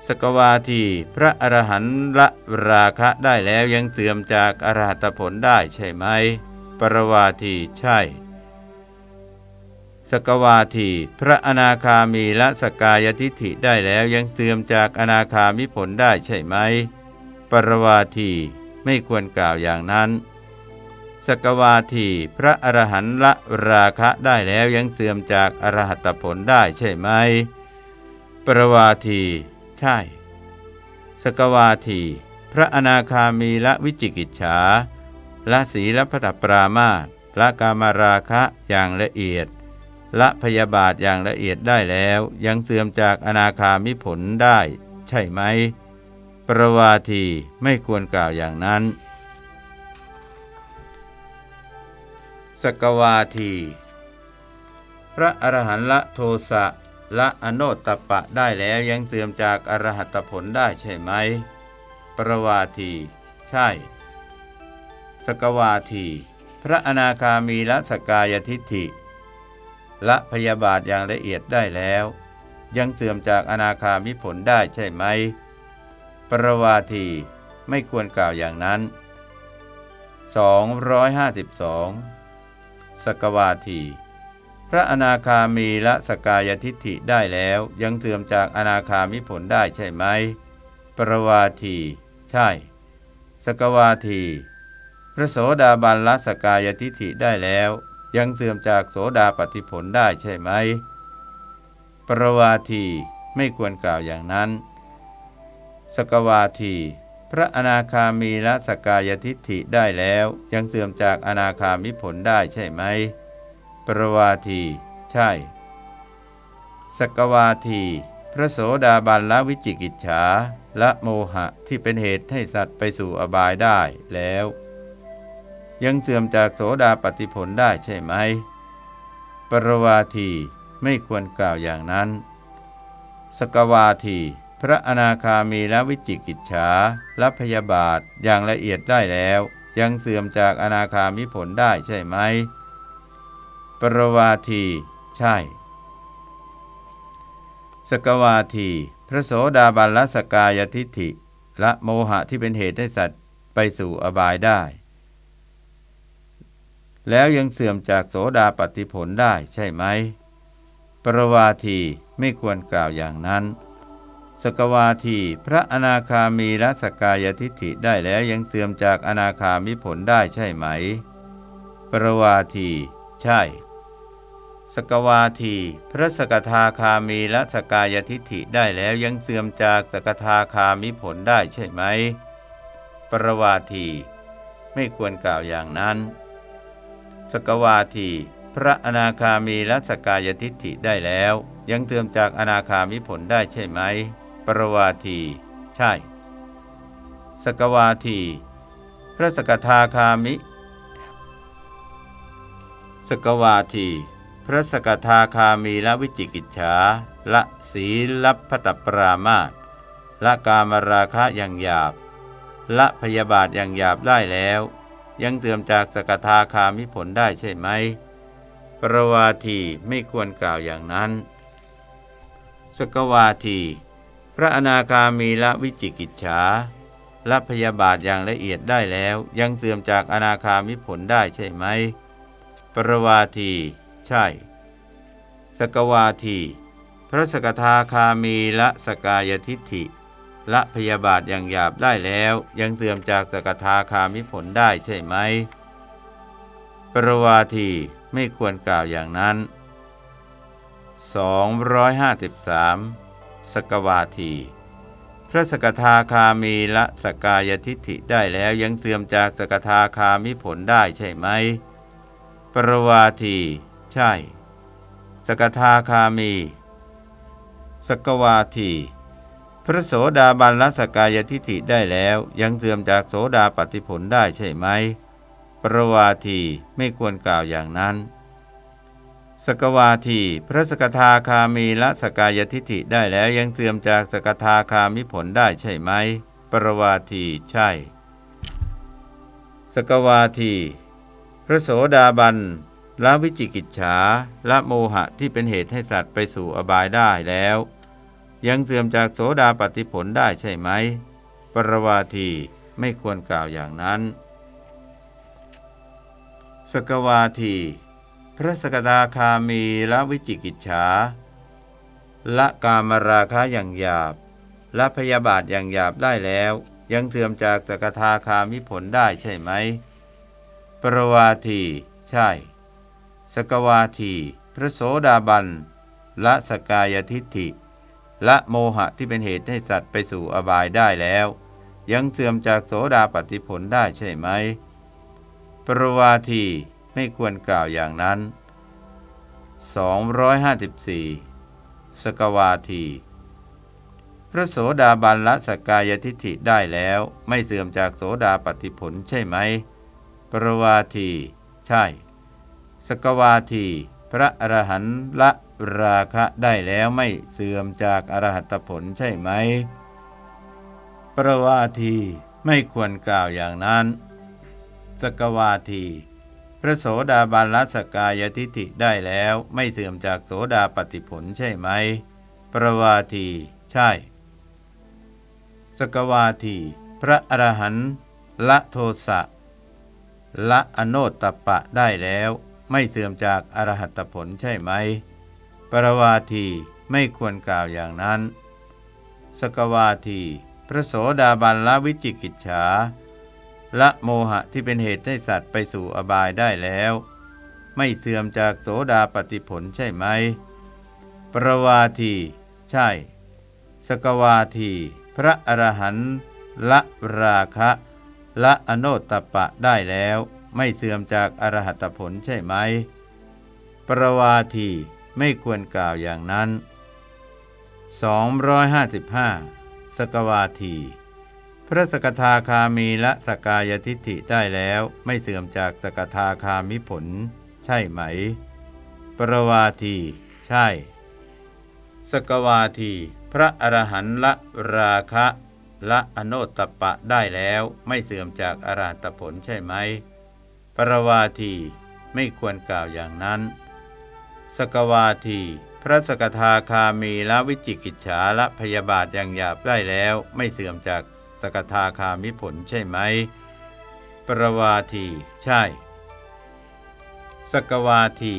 Speaker 1: สกวาทีพระอรหันต์ละราคะได้แล้วยังเสื่อมจากอรหัตผลได้ใช่ไหม ปรวาทีใช่ สกวาทีพระอนาคามีละสกายทิฐิได้แล้วยังเสื่อมจากอนาคามิผลได้ใช่ไหม ปรวาทีไม่ควรกล่าวอย่างนั้น สกวาทีพระอรหันต์ละราคะได้แล้วยังเสื่อมจากอรหัตผลได้ใช่ไหม ปรวาที ช่ สกวาที พระอนาคามีละวิจิกิจฉาละสีละพัตปรามาละกามราคะอย่างละเอียด ละพยาบาทอย่างละเอียดได้แล้วยังเสื่อมจากอนาคามิผลได้ ใช่ไหม ประวาทีไม่ควรกล่าวอย่างนั้น สกวาที พระอรหันต์ละโทสะ ละอโนตตปะได้แล้วยังเสื่อมจากอรหัตผลได้ใช่ไหม ประวาที ใช่ สกวาที พระอนาคามีละสกายทิฏฐิ ละพยาบาทอย่างละเอียดได้แล้ว ยังเสื่อมจากอนาคามิผลได้ใช่ไหม ประวาทีไม่ควรกล่าวอย่างนั้น 252 สกวาที พระอนาคามีละสกายทิฏฐิได้แล้วยังเสื่อมจากอนาคามิผลได้ใช่ไหม ปรวาที ใช่ สกวาที พระโสดาบันละสกายทิฏฐิได้แล้ว ยังเสื่อมจากโสดาปฏิผลได้ใช่ไหม ปรวาทีไม่ควรกล่าวอย่างนั้น สกวาที พระอนาคามีละสกายทิฏฐิได้แล้ว ยังเสื่อมจากอนาคามิผลได้ใช่ไหม ปรวาที ใช่ สกวาที พระโสดาบันละวิจิกิจฉาละโมหะที่เป็นเหตุให้สัตว์ไปสู่อบายได้แล้ว ยังเสื่อมจากโสดาปฏิผลได้ใช่ไหม ปรวาทีไม่ควรกล่าวอย่างนั้น สกวาที พระอนาคามีและวิจิกิจฉาและพยาบาทอย่างละเอียดได้แล้ว ยังเสื่อมจากอนาคามิผลได้ใช่ไหม ปรวาที ใช่ สกวาที พระโสดาบันละสกายทิฐิละโมหะที่เป็นเหตุให้สัตว์ไปสู่อบายได้ แล้วยังเสื่อมจากโสดาปฏิผลได้ใช่ไหม ปรวาทีไม่ควรกล่าวอย่างนั้น สกวาทีพระอนาคามีละสกายทิฐิได้แล้วยังเสื่อมจากอนาคามิผลได้ใช่ไหม ปรวาที ใช่ สกวาทีพระสกทาคามีละสกายทิฏฐิได้แล้วยังเสื่อมจากสกทาคามิผลได้ใช่ไหม ปรวาที ไม่ควรกล่าวอย่างนั้น สกวาที พระอนาคามีละสกายทิฏฐิได้แล้ว ยังเสื่อมจากอนาคามิผลได้ใช่ไหม ปรวาที ใช่ สกวาที พระสกทาคามิ สกวาที พระสกทาคามีละวิจิกิจฉาละศีลพัตปรามาตละกามราคะอย่างหยาบ ละพยาบาทอย่างหยาบได้แล้ว ยังเตือมจากสกทาคามิผลได้ใช่ไหม ประวาทีไม่ควรกล่าวอย่างนั้น สกวาที พระอนาคามีละวิจิกิจฉาละพยาบาทอย่างละเอียดได้แล้ว ยังเสื่อมจากอนาคามิผลได้ใช่ไหม ประวาที ใช่ สกวาที พระสกทาคามีละสกายทิฏฐิละพยาบาทอย่างหยาบได้แล้ว ยังเสื่อมจากสกทาคามิผลได้ใช่ไหม ปรวาทีไม่ควรกล่าวอย่างนั้น 253 สกวาที พระสกทาคามีละสกายทิฐิได้แล้วยังเสื่อมจากสกทาคามิผลได้ใช่ไหม ปรวาที ใช่ สกทาคามี สกวาที พระโสดาบันละสกายทิฐิได้แล้วยังเสื่อมจากโสดาปฏิผลได้ใช่ไหม ปรวาทีไม่ควรกล่าวอย่างนั้น สกวาทีพระสกทาคามีละสกายทิฐิได้แล้วยังเสื่อมจากสกทาคามิผลได้ใช่ไหม ปรวาทีใช่ สกวาทีพระโสดาบัน ละวิจิกิจฉาละโมหะที่เป็นเหตุให้สัตว์ไปสู่อบายได้แล้ว ยังเสื่อมจากโสดาปฏิผลได้ใช่ไหม ปรวาทีไม่ควรกล่าวอย่างนั้น สกวาที พระสกทาคามีละวิจิกิจฉาละกามราคะอย่างหยาบละพยาบาทอย่างหยาบได้แล้ว ยังเสื่อมจากสกทาคามิผลได้ใช่ไหม ปรวาที ใช่ สกวาทีพระโสดาบันละสกายทิฏฐิ ละโมหะที่เป็นเหตุให้สัตว์ไปสู่อบายได้แล้ว ยังเสื่อมจากโสดาปฏิผลได้ใช่ไหม ปรวาทีไม่ควรกล่าวอย่างนั้น 254 สกวาที พระโสดาบันละสกายทิฏฐิได้แล้วไม่เสื่อมจากโสดาปฏิผลใช่ไหม ปรวาที ใช่ สกวาทีพระอรหันต์ละราคะได้แล้วไม่เสื่อมจากอรหัตผลใช่ไหม ประวาทีไม่ควรกล่าวอย่างนั้น สกวาที พระโสดาบันละสกายทิฏฐิได้แล้วไม่เสื่อมจากโสดาปฏิผลใช่ไหม ประวาที ใช่ สกวาที พระอรหันต์ละโทสะละอโนตตปะได้แล้ว ไม่เสื่อมจากอรหัตผลใช่ไหม ปรวาทีไม่ควรกล่าวอย่างนั้น สกวาที พระโสดาบันละวิจิกิจฉา ละโมหะที่เป็นเหตุให้สัตว์ไปสู่อบายได้แล้ว ไม่เสื่อมจากโสดาปฏิผลใช่ไหม ปรวาที ใช่ สกวาที พระอรหันต์ละราคะ ละอโนตตปะได้แล้ว ไม่เสื่อมจากอรหัตผลใช่ไหม ปรวาทีไม่ควรกล่าวอย่างนั้น 255 สกวาที พระสกทาคามีละสกายทิฏฐิได้แล้วไม่เสื่อมจากสกทาคามิผล ใช่ไหม ปรวาที ใช่ สกวาที พระอรหันต์ละราคะละอโนตตปะได้แล้วไม่เสื่อมจากอรหัตผลใช่ไหม ปรวาทีไม่ควรกล่าวอย่างนั้น สกวาที พระสกทาคามีละวิจิกิจฉาละพยาบาทอย่างหยาบได้แล้ว ไม่เสื่อมจากสกทาคามิผลใช่ไหม ปรวาที ใช่ สกวาที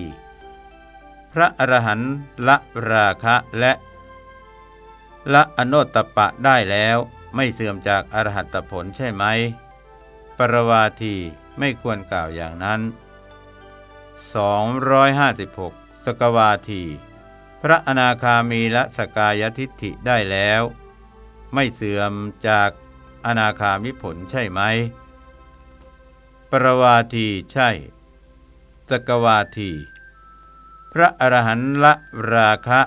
Speaker 1: พระอรหันต์ละราคะและละอโนตตปะได้แล้ว ไม่เสื่อมจากอรหัตผลใช่ไหม ปรวาที ไม่ควรกล่าวอย่างนั้น 256 สกวาที พระอนาคามีละสกายทิฏฐิได้แล้ว ไม่เสื่อมจากอนาคามิผลใช่ไหม ปรวาทีใช่ สกวาที พระอรหันต์ละราคะ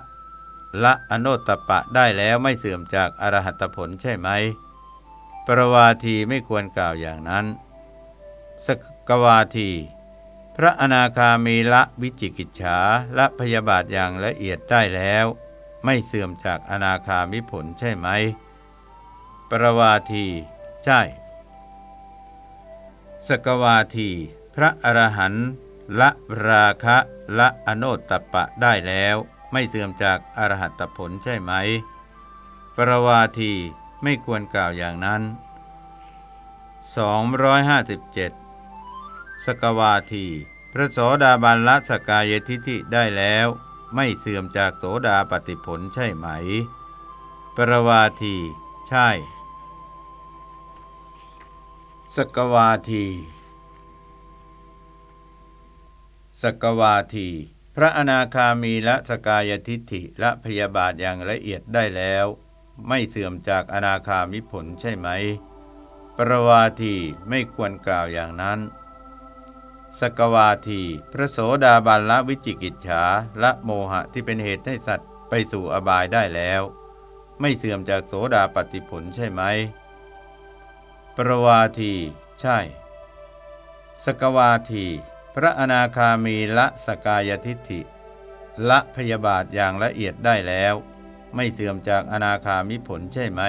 Speaker 1: ละอโนตปะได้แล้วไม่เสื่อมจากอรหัตผลใช่ไหม ปรวาทีไม่ควรกล่าวอย่างนั้น สกวาที พระอนาคามีละวิจิกิจฉาละพยาบาทอย่างละเอียดได้แล้ว ไม่เสื่อมจากอนาคามิผลใช่ไหม ปรวาที ใช่ สกวาที พระอรหันต์ละราคะละอโนตตปะได้แล้ว ไม่เสื่อมจากอรหัตผลใช่ไหม ปรวาทีไม่ควรกล่าวอย่างนั้น 257 สกวาที พระโสดาบันละสกายทิฐิได้แล้ว ไม่เสื่อมจากโสดาปฏิผลใช่ไหม ปรวาที ใช่ สกวาทีสกวาที พระอนาคามีละสกายทิฏฐิละพยาบาทอย่างละเอียดได้แล้ว ไม่เสื่อมจากอนาคามิผลใช่ไหม ปรวาทีไม่ควรกล่าวอย่างนั้น สกวาที พระโสดาบันละวิจิกิจฉาละโมหะที่เป็นเหตุให้สัตว์ไปสู่อบายได้แล้ว ไม่เสื่อมจากโสดาปฏิผลใช่ไหม ประวาที ใช่ สกวาที พระอนาคามีละสกายทิฏฐิ ละพยาบาทอย่างละเอียดได้แล้ว ไม่เสื่อมจากอนาคามิผลใช่ไหม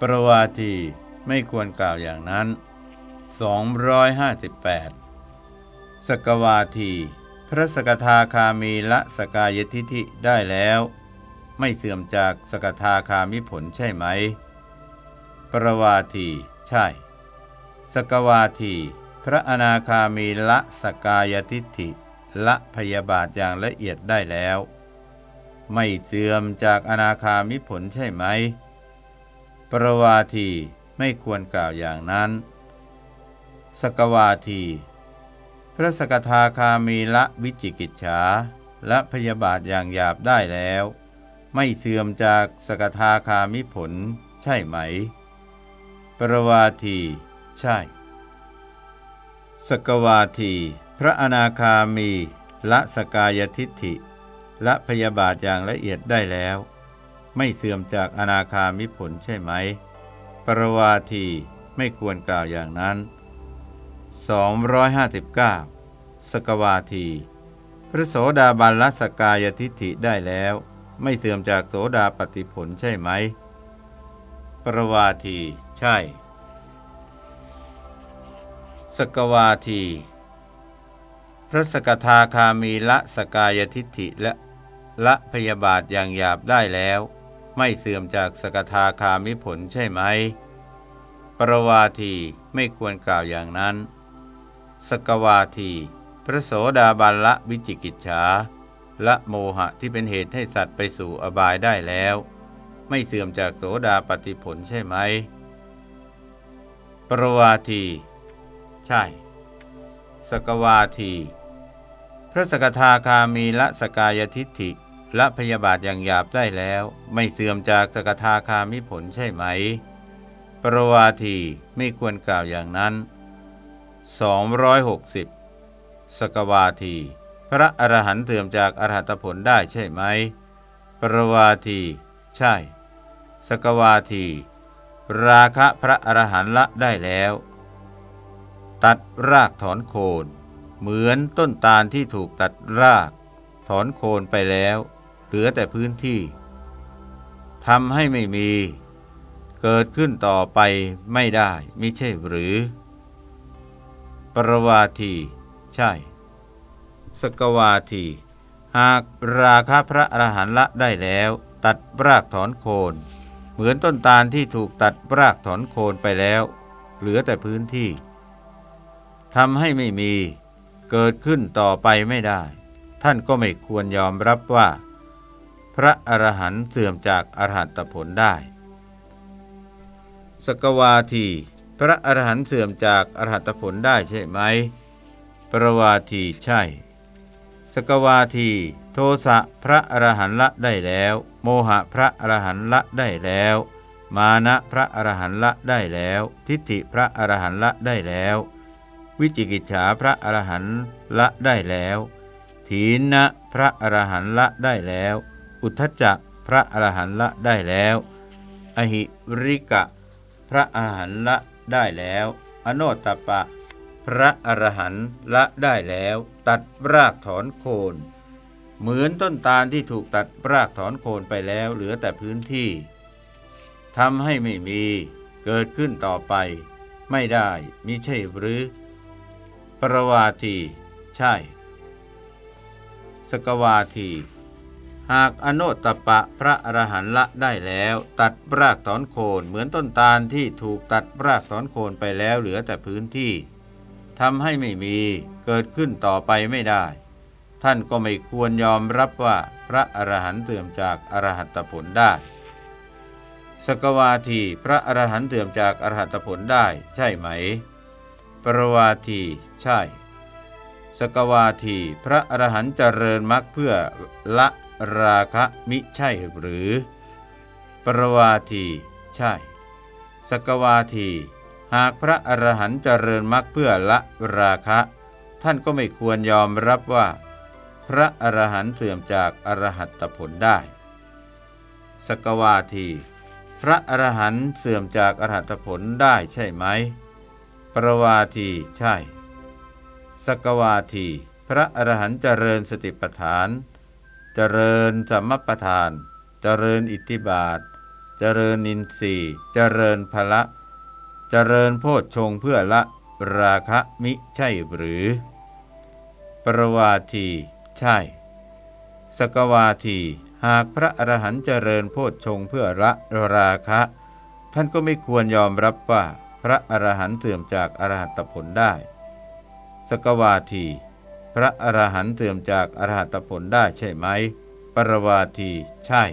Speaker 1: ประวาทีไม่ควรกล่าวอย่างนั้น 258 สกวาที พระสกทาคามีละสกายทิฐิได้แล้ว ไม่เสื่อมจากสกทาคามิผลใช่ไหม ปรวาทีใช่ สกวาที พระอนาคามีละสกายทิฐิละพยาบาทอย่างละเอียดได้แล้ว ไม่เสื่อมจากอนาคามิผลใช่ไหม ปรวาทีไม่ควรกล่าวอย่างนั้น สกวาที พระสกทาคามีละวิจิกิจฉาและพยาบาทอย่างหยาบได้แล้ว ไม่เสื่อมจากสกทาคามิผล ใช่ไหม ปรวาที ใช่ สกวาที พระอนาคามีละสกายทิฏฐิละพยาบาทอย่างละเอียดได้แล้ว ไม่เสื่อมจากอนาคามิผลใช่ไหม ปรวาทีไม่ควรกล่าวอย่างนั้น 259 สกวาที พระโสดาบันละสกายทิฏฐิได้แล้ว ไม่เสื่อมจากโสดาปฏิผลใช่ไหม ประวาทีใช่ สกวาที พระสกทาคามีละสกายทิฏฐิและละพยาบาทอย่างหยาบได้แล้ว ไม่เสื่อมจากสกทาคามิผลใช่ไหม ประวาทีไม่ควรกล่าวอย่างนั้น สกวาที พระโสดาบันละวิจิกิจฉาละโมหะที่เป็นเหตุให้สัตว์ไปสู่อบายได้แล้ว ไม่เสื่อมจากโสดาปฏิผลใช่ไหม ปรวาที ใช่ สกวาที พระสกทาคามีละสกายทิฏฐิละพยาบาทอย่างหยาบได้แล้ว ไม่เสื่อมจากสกทาคามิผลใช่ไหม ปรวาทีไม่ควรกล่าวอย่างนั้น 260 สกวาที พระอรหันต์เสื่อมจากอรหัตผลได้ใช่ไหม ปรวาที ใช่ สกวาที ราคะพระอรหันต์ละได้แล้ว ตัดรากถอนโคน เหมือนต้นตาลที่ถูกตัดราก ถอนโคนไปแล้ว เหลือแต่พื้นที่ทำให้ไม่มี เกิดขึ้นต่อไปไม่ได้ไม่ใช่หรือ รวาที ใช่ สกวาที หากราคาพระอรหันต์ละได้แล้ว ตัดรากถอนโคน เหมือนต้นตาลที่ถูกตัดรากถอนโคนไปแล้ว เหลือแต่พื้นที่ทำให้ไม่มีเกิดขึ้นต่อไปไม่ได้ ท่านก็ไม่ควรยอมรับว่า พระอรหันต์เสื่อมจากอรหัตผลได้ สกวาที พระอรหันต์เสื่อมจากอรหัตผลได้ใช่ไหม ปรวาทีใช่ สกวาที โทสะพระอรหันต์ละได้แล้ว โมหะพระอรหันต์ละได้แล้ว มานะพระอรหันต์ละได้แล้ว ทิฏฐิพระอรหันต์ละได้แล้ว วิจิกิจฉาพระอรหันต์ละได้แล้ว ถีนะพระอรหันต์ละได้แล้ว อุทจจะพระอรหันต์ละได้แล้ว อหิริกะ พระอรหันต์ละ ได้แล้ว อโนตปะ พระอรหันต์ละได้แล้ว ตัดรากถอนโคน เหมือนต้นตาลที่ถูกตัดรากถอนโคนไปแล้วเหลือแต่พื้นที่ทำให้ไม่มีเกิดขึ้นต่อไป ไม่ได้มิใช่หรือ ปรวาที ใช่ สกวาที หากอโนตปะพระอรหันต์ละได้แล้ว ตัดรากถอนโคนเหมือนต้นตาลที่ถูกตัดรากถอนโคนไปแล้วเหลือแต่พื้นที่ทำให้ไม่มีเกิดขึ้นต่อไปไม่ได้ ท่านก็ไม่ควรยอมรับว่าพระอรหันต์เตื่อมจากอรหัตผลได้ สกวาทีพระอรหันต์เตื่อมจากอรหัตผลได้ ใช่ไหม ปรวาทีใช่ สกวาทีพระอรหันต์เจริญมรรคเพื่อละ ราคะมิใช่หรือ ปรวาที ใช่ สกวาที หากพระอรหันต์เจริญมรรคเพื่อละราคะ ท่านก็ไม่ควรยอมรับว่า พระอรหันต์เสื่อมจากอรหัตผลได้ สกวาที พระอรหันต์เสื่อมจากอรหัตผลได้ใช่ไหม ปรวาที ใช่ สกวาที พระอรหันต์เจริญสติปัฏฐาน เจริญสมปทาน เจริญอิทธิบาท เจริญนินทรีย์ เจริญพละ เจริญโพชฌงเพื่อละราคะมิใช่หรือสรวาทีใช่ สกวาทีหากพระอรหันต์เจริญโพชฌงเพื่อละราคะ ท่านก็ไม่ควรยอมรับว่า พระอรหันต์เสื่อมจากอรหัตผลได้ สกวาที ระอรหันต์เสื่อมจากอรหัตผลได้ใช่ไหม ปรวาที ใช่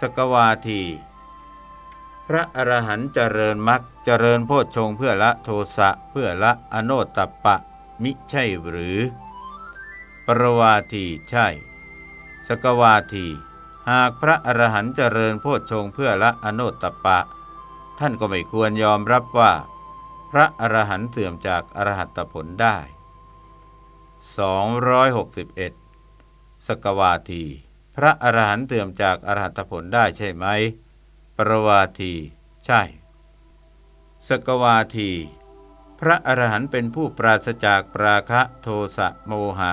Speaker 1: สกวาที พระอรหันต์เจริญมรรคเจริญโพชฌงเพื่อละโทสะเพื่อละอโนตตปะ มิใช่หรือ ปรวาทีใช่ สกวาที หากพระอรหันต์เจริญโพชฌงเพื่อละอโนตตปะ ท่านก็ไม่ควรยอมรับว่า พระอรหันต์เสื่อมจากอรหัตผลได้ 261 สกวาที พระอรหันต์เสื่อมจากอรหัตผลได้ใช่ไหม ปรวาที ใช่ สกวาที พระอรหันต์เป็นผู้ปราศจากปราคะโทสะโมหะ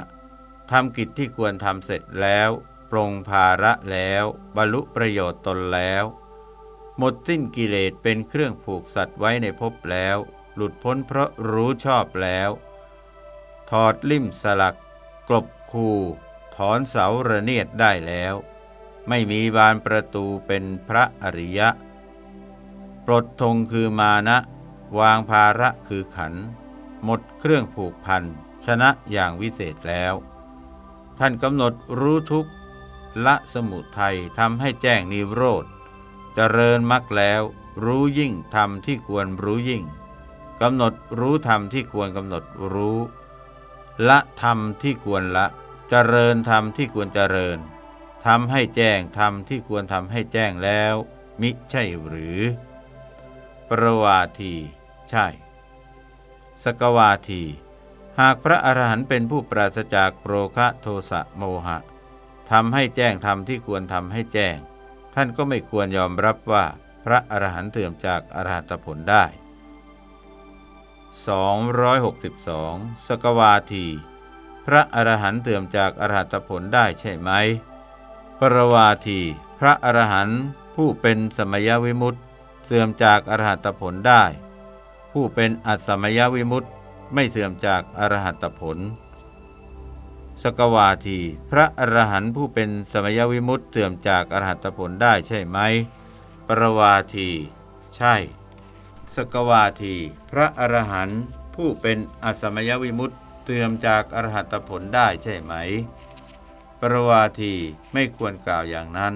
Speaker 1: ทำกิจที่ควรทำเสร็จแล้วปรงภาระแล้ว บรรลุประโยชน์ตนแล้ว หมดสิ้นกิเลสเป็นเครื่องผูกสัตว์ไว้ในภพแล้ว หลุดพ้นเพราะรู้ชอบแล้ว ถอดลิ่มสลัก กลบคูถอนเสาระเนียดได้แล้ว ไม่มีบานประตูเป็นพระอริยะ ปลดธงคือมานะ วางภาระคือขัน หมดเครื่องผูกพัน ชนะอย่างวิเศษแล้ว ท่านกำหนดรู้ทุกละสมุทัยทำให้แจ้งนิโรธ เจริญมรรคแล้วรู้ยิ่งธรรมที่ควรรู้ยิ่งกำหนดรู้ธรรมที่ควรกำหนดรู้ ละธรรมที่ควรละเจริญธรรมที่ควรเจริญทำให้แจ้งธรรมที่ควรทำให้แจ้งแล้ว มิใช่หรือ ประวาที ใช่ สกวาที หากพระอรหันต์เป็นผู้ปราศจากโปรคะโทสะโมหะทำให้แจ้งทำที่ควรทำให้แจ้ง ท่านก็ไม่ควรยอมรับว่าพระอรหันต์เตื่อมจากอรหัตผลได้ 262 สกวาที พระอรหันต์เตื่อมจากอรหัตผลได้ใช่ไหม ปรวาที พระอรหันต์ผู้เป็นสมยวิมุตติเสื่อมจากอรหัตผลได้ ผู้เป็นอัสมยวิมุตต์ไม่เสื่อมจากอรหัตผล สกวาที พระอรหันต์ผู้เป็นสมยวิมุตต์เสื่อมจากอรหัตผลได้ใช่ไหม ปรวาที ใช่ สกวาที พระอรหันต์ผู้เป็นอัสมยวิมุตต์เสื่อมจากอรหัตผลได้ใช่ไหม ปรวาทีไม่ควรกล่าวอย่างนั้น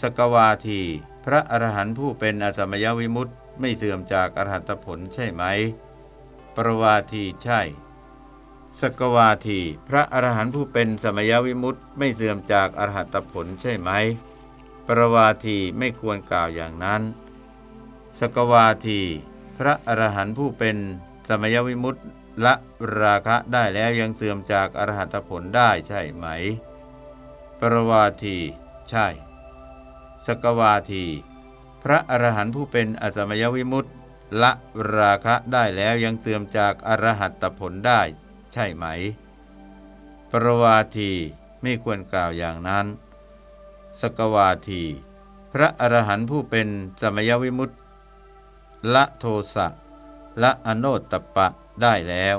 Speaker 1: สกวาที พระอรหันต์ผู้เป็นอสมยวิมุตต์ไม่เสื่อมจากอรหัตผลใช่ไหม ปรวาทีใช่ สกวาที พระอรหันต์ผู้เป็นสมยวิมุตต์ไม่เสื่อมจากอรหัตผลใช่ไหม ปรวาทีไม่ควรกล่าวอย่างนั้น สกวาที พระอรหันต์ผู้เป็นสมยวิมุตต์ละราคะได้แล้วยังเสื่อมจากอรหัตผลได้ใช่ไหม ปรวาที ใช่ สกวาที พระอรหันต์ผู้เป็นอสมยวิมุตต์ละราคะได้แล้วยังเสื่อมจากอรหัตผลได้ ใช่ไหม ปรวาทีไม่ควรกล่าวอย่างนั้น สกวาที พระอรหันต์ผู้เป็นสมยวิมุตต ละโทสะละอโนตตปะได้แล้ว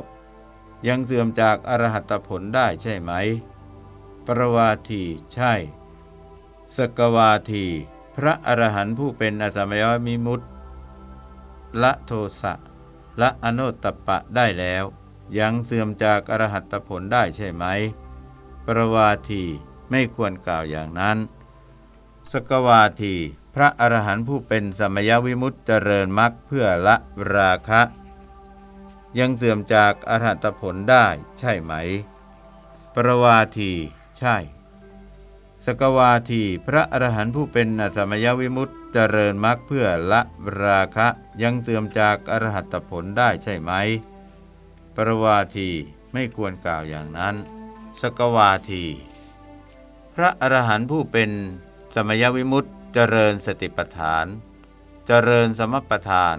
Speaker 1: ยังเสื่อมจากอรหัตผลได้ใช่ไหม ปรวาทีใช่ สกวาที พระอรหันต์ผู้เป็นอสมยมิมุตละโทสะละอนุตตปะได้แล้ว ยังเสื่อมจากอรหัตผลได้ใช่ไหม ปรวาทีไม่ควรกล่าวอย่างนั้น สกวาที ระอรหันต์ผู้เป็นสมยวิมุตตเจริญมรรคเพื่อละราคะ ยังเสื่อมจากอรหัตผลได้ใช่ไหม ประวาที ใช่ สกวาทีพระอรหันต์ผู้เป็นสมยวิมุตต์เจริญมรรคเพื่อละราคะ ยังเสื่อมจากอรหัตผลได้ใช่ไหม ประวาทีไม่ควรกล่าวอย่างนั้น สกวาที พระอรหันต์ผู้เป็นสมยวิมุตต์ เจริญสติปัฏฐาน เจริญสมปทาน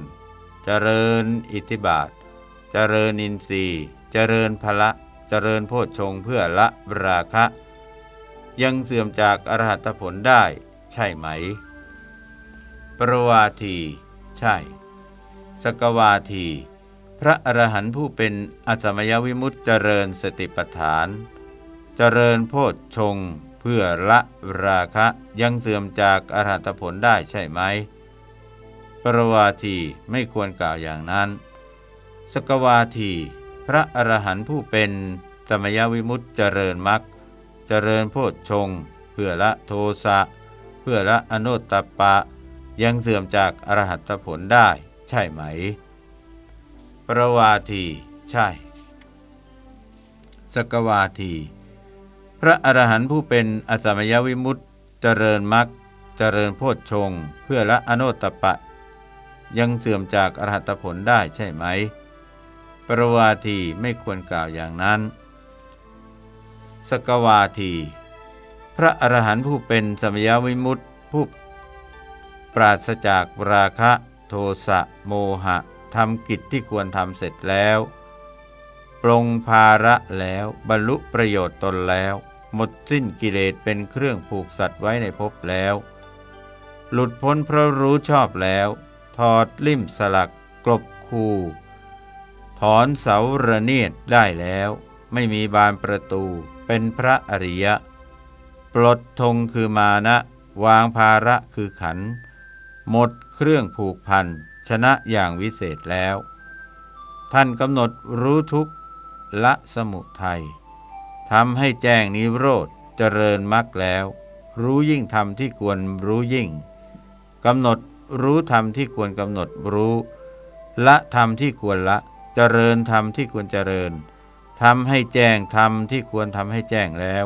Speaker 1: เจริญอิทธิบาท เจริญอินทรีย์ เจริญพละเจริญโพชฌงเพื่อละราคะ ยังเสื่อมจากอรหัตผลได้ใช่ไหม ปรวาที ใช่ สกวาที พระอรหันต์ผู้เป็นอสมยวิมุตติเจริญสติปัฏฐาน เจริญโพชฌง เพื่อละราคะยังเสื่อมจากอรหัตผลได้ใช่ไหม ปรวาทีไม่ควรกล่าวอย่างนั้น สกวาที พระอรหันต์ผู้เป็นสมยวิมุตติเจริญมรรคเจริญโพชฌงเพื่อละโทสะ เพื่อละอนุตตปะ ยังเสื่อมจากอรหัตผลได้ ใช่ไหม ปรวาที ใช่ สกวาที พระอรหันต์ผู้เป็นอสมยวิมุตติเจริญมรรคเจริญโพชฌงเพื่อละอนุตตปะ ยังเสื่อมจากอรหัตผลได้ใช่ไหม ปรวาทีไม่ควรกล่าวอย่างนั้น สกวาที พระอรหันต์ผู้เป็นสมยวิมุตติผู้ปราศจากราคะโทสะโมหะทำกิจที่ควรทำเสร็จแล้ว ปรงภาระแล้วบรรลุประโยชน์ตนแล้ว หมดสิ้นกิเลสเป็นเครื่องผูกสัตว์ไว้ในภพแล้ว หลุดพ้นเพราะรู้ชอบแล้ว ถอดลิ่มสลักกลบคูถอนเสาระเนียดได้แล้ว ไม่มีบานประตูเป็นพระอริยะ ปลดธงคือมานะ วางภาระคือขัน หมดเครื่องผูกพัน ชนะอย่างวิเศษแล้ว ท่านกำหนดรู้ทุกละสมุทัย ทำให้แจ้งนิโรธเจริญมรรคแล้ว รู้ยิ่งธรรมที่ควรรู้ยิ่งกำหนดรู้ธรรมที่ควรกำหนดรู้ ละธรรมที่ควรละเจริญธรรมที่ควรเจริญทำให้แจ้งทำที่ควรทำให้แจ้งแล้ว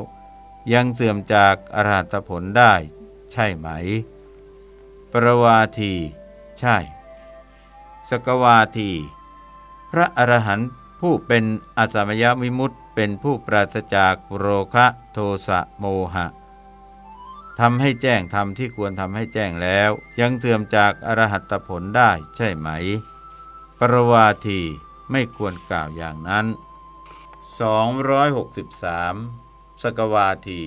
Speaker 1: ยังเสื่อมจากอรหัตผลได้ ใช่ไหม ประวาที ใช่ สกวาที พระอรหันต์ผู้เป็นอสมยวิมุตต์ เป็นผู้ปราศจากโรคะโทสะโมหะทำให้แจ้งทำที่ควรทำให้แจ้งแล้ว ยังเสื่อมจากอรหัตผลได้ใช่ไหม ปรวาทีไม่ควรกล่าวอย่างนั้น 263 สกวาที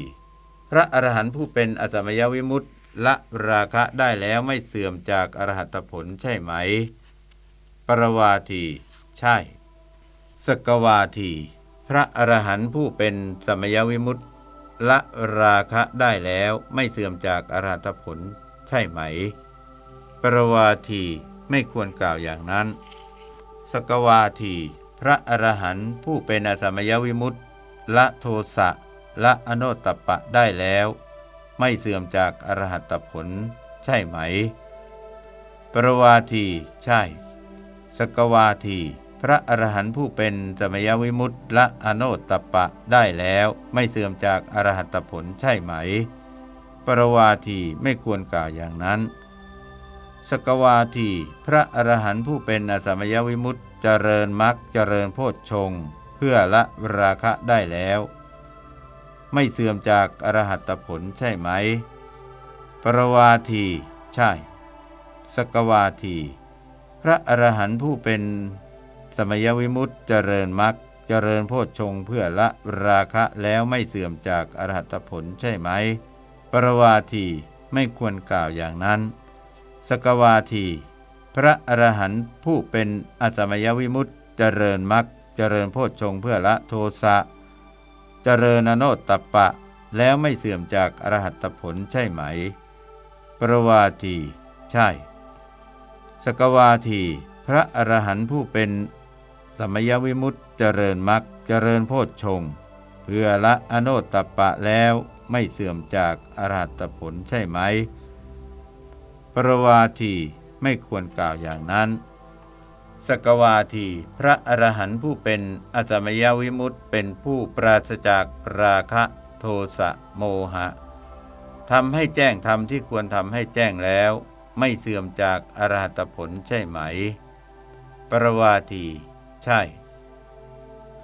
Speaker 1: พระอรหันต์ผู้เป็นอสมยวิมุตติละราคะได้แล้วไม่เสื่อมจากอรหัตผลใช่ไหม ปรวาที ใช่ สกวาที พระอรหันต์ผู้เป็นสมยวิมุตติละราคะได้แล้วไม่เสื่อมจากอรหัตผลใช่ไหม ปรวาทีไม่ควรกล่าวอย่างนั้น สกวาที พระอรหันต์ผู้เป็นอสมยวิมุตติละโทสะละอโนตตปะได้แล้ว ไม่เสื่อมจากอรหัตผลใช่ไหม ปรวาที ใช่ สกวาที พระอรหันต์ผู้เป็นสมยวิมุตตละอโนตตปะได้แล้วไม่เสื่อมจากอรหัตผลใช่ไหม ปรวาทีไม่ควรกล่าวอย่างนั้น สกวาทีพระอรหันต์ผู้เป็นอสมยวิมุตติเจริญมรรคเจริญโพชฌงเพื่อละราคะได้แล้ว ไม่เสื่อมจากอรหัตผลใช่ไหม ปรวาทีใช่ สกวาที พระอรหันต์ผู้เป็น สมยวิมุตติเจริญมรรคเจริญโพชฌงเพื่อละราคะแล้วไม่เสื่อมจากอรหัตผลใช่ไหม ปรวาทีไม่ควรกล่าวอย่างนั้น สกวาที พระอรหันต์ผู้เป็นอสมยวิมุตต์เจริญมรรคเจริญโพชฌงเพื่อละโทสะ เจริญอโนตตปะ แล้วไม่เสื่อมจากอรหัตผลใช่ไหม ปรวาที ใช่ สกวาที พระอรหันต์ผู้เป็น สมยวิมุตต์เจริญมรรคเจริญโพชฌงเพื่อละอโนตตปะแล้วไม่เสื่อมจากอรหัตผลใช่ไหม ปรวาทีไม่ควรกล่าวอย่างนั้น สกวาทีพระอรหันต์ผู้เป็นอจมยวิมุตต์เป็นผู้ปราศจากราคะโทสะโมหะทำให้แจ้งทำที่ควรทำให้แจ้งแล้ว ไม่เสื่อมจากอรหัตผลใช่ไหม ปรวาที ใช่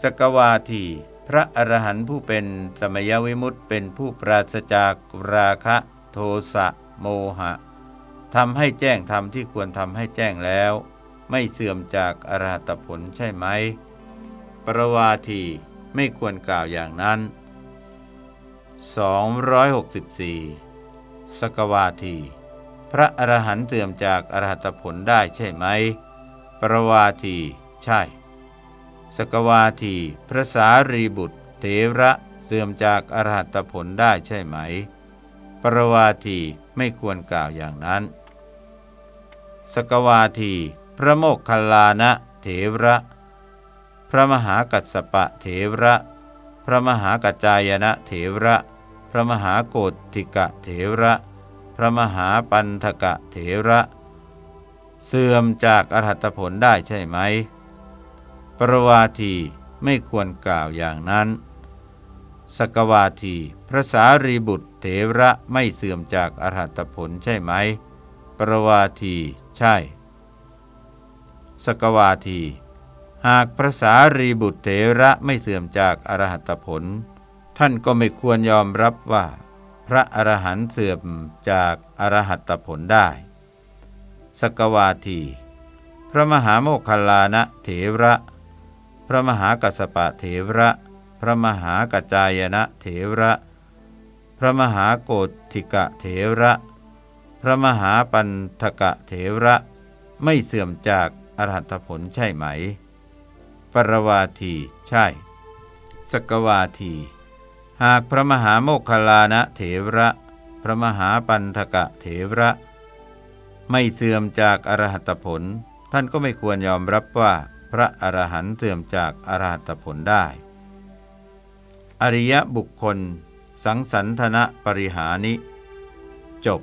Speaker 1: สกวาที พระอรหันต์ผู้เป็นสมยวิมุตต์เป็นผู้ปราศจากราคะโทสะโมหะทำให้แจ้งธรรมที่ควรทำให้แจ้งแล้ว ไม่เสื่อมจากอรหัตผลใช่ไหม ปรวาทีไม่ควรกล่าวอย่างนั้น 264 สกวาที พระอรหันต์เสื่อมจากอรหัตผลได้ใช่ไหม ปรวาที ใช่ สกวาที พระสารีบุตร เถระเสื่อมจากอรหัตผลได้ใช่ไหม ปรวาทีไม่ควรกล่าวอย่างนั้น สกวาที พระโมกขลานะเถระ พระมหากัสสปะเถระ พระมหากัจจายนะเถระ พระมหาโกติกะเถระ พระมหาปันธกะเถระ เสื่อมจากอรหัตผลได้ใช่ไหม ปรวาทีไม่ควรกล่าวอย่างนั้น สกวาที พระสารีบุตรเถระไม่เสื่อมจากอรหัตผลใช่ไหม ปรวาที ใช่ สกวาที หากพระสารีบุตรเถระไม่เสื่อมจากอรหัตผล ท่านก็ไม่ควรยอมรับว่า พระอรหันต์เสื่อมจากอรหัตผลได้ สกวาที พระมหาโมคคลลานะเถระ ระมหากัสสปะเถระ พระมหากัจจายนะเถระ พระมหาโกธิกะเถระ พระมหาปันธกะเถระ ไม่เสื่อมจากอรหัตผลใช่ไหม ปรวาทีใช่ สกวาที หากพระมหาโมคคลลานะเถระ พระมหาปันธกะเถระ ไม่เสื่อมจากอรหัตผล ท่านก็ไม่ควรยอมรับว่า พระอรหันต์เสื่อมจากอรหัตผลได้ อริยบุคคล สังสันธนะปริหานิ จบ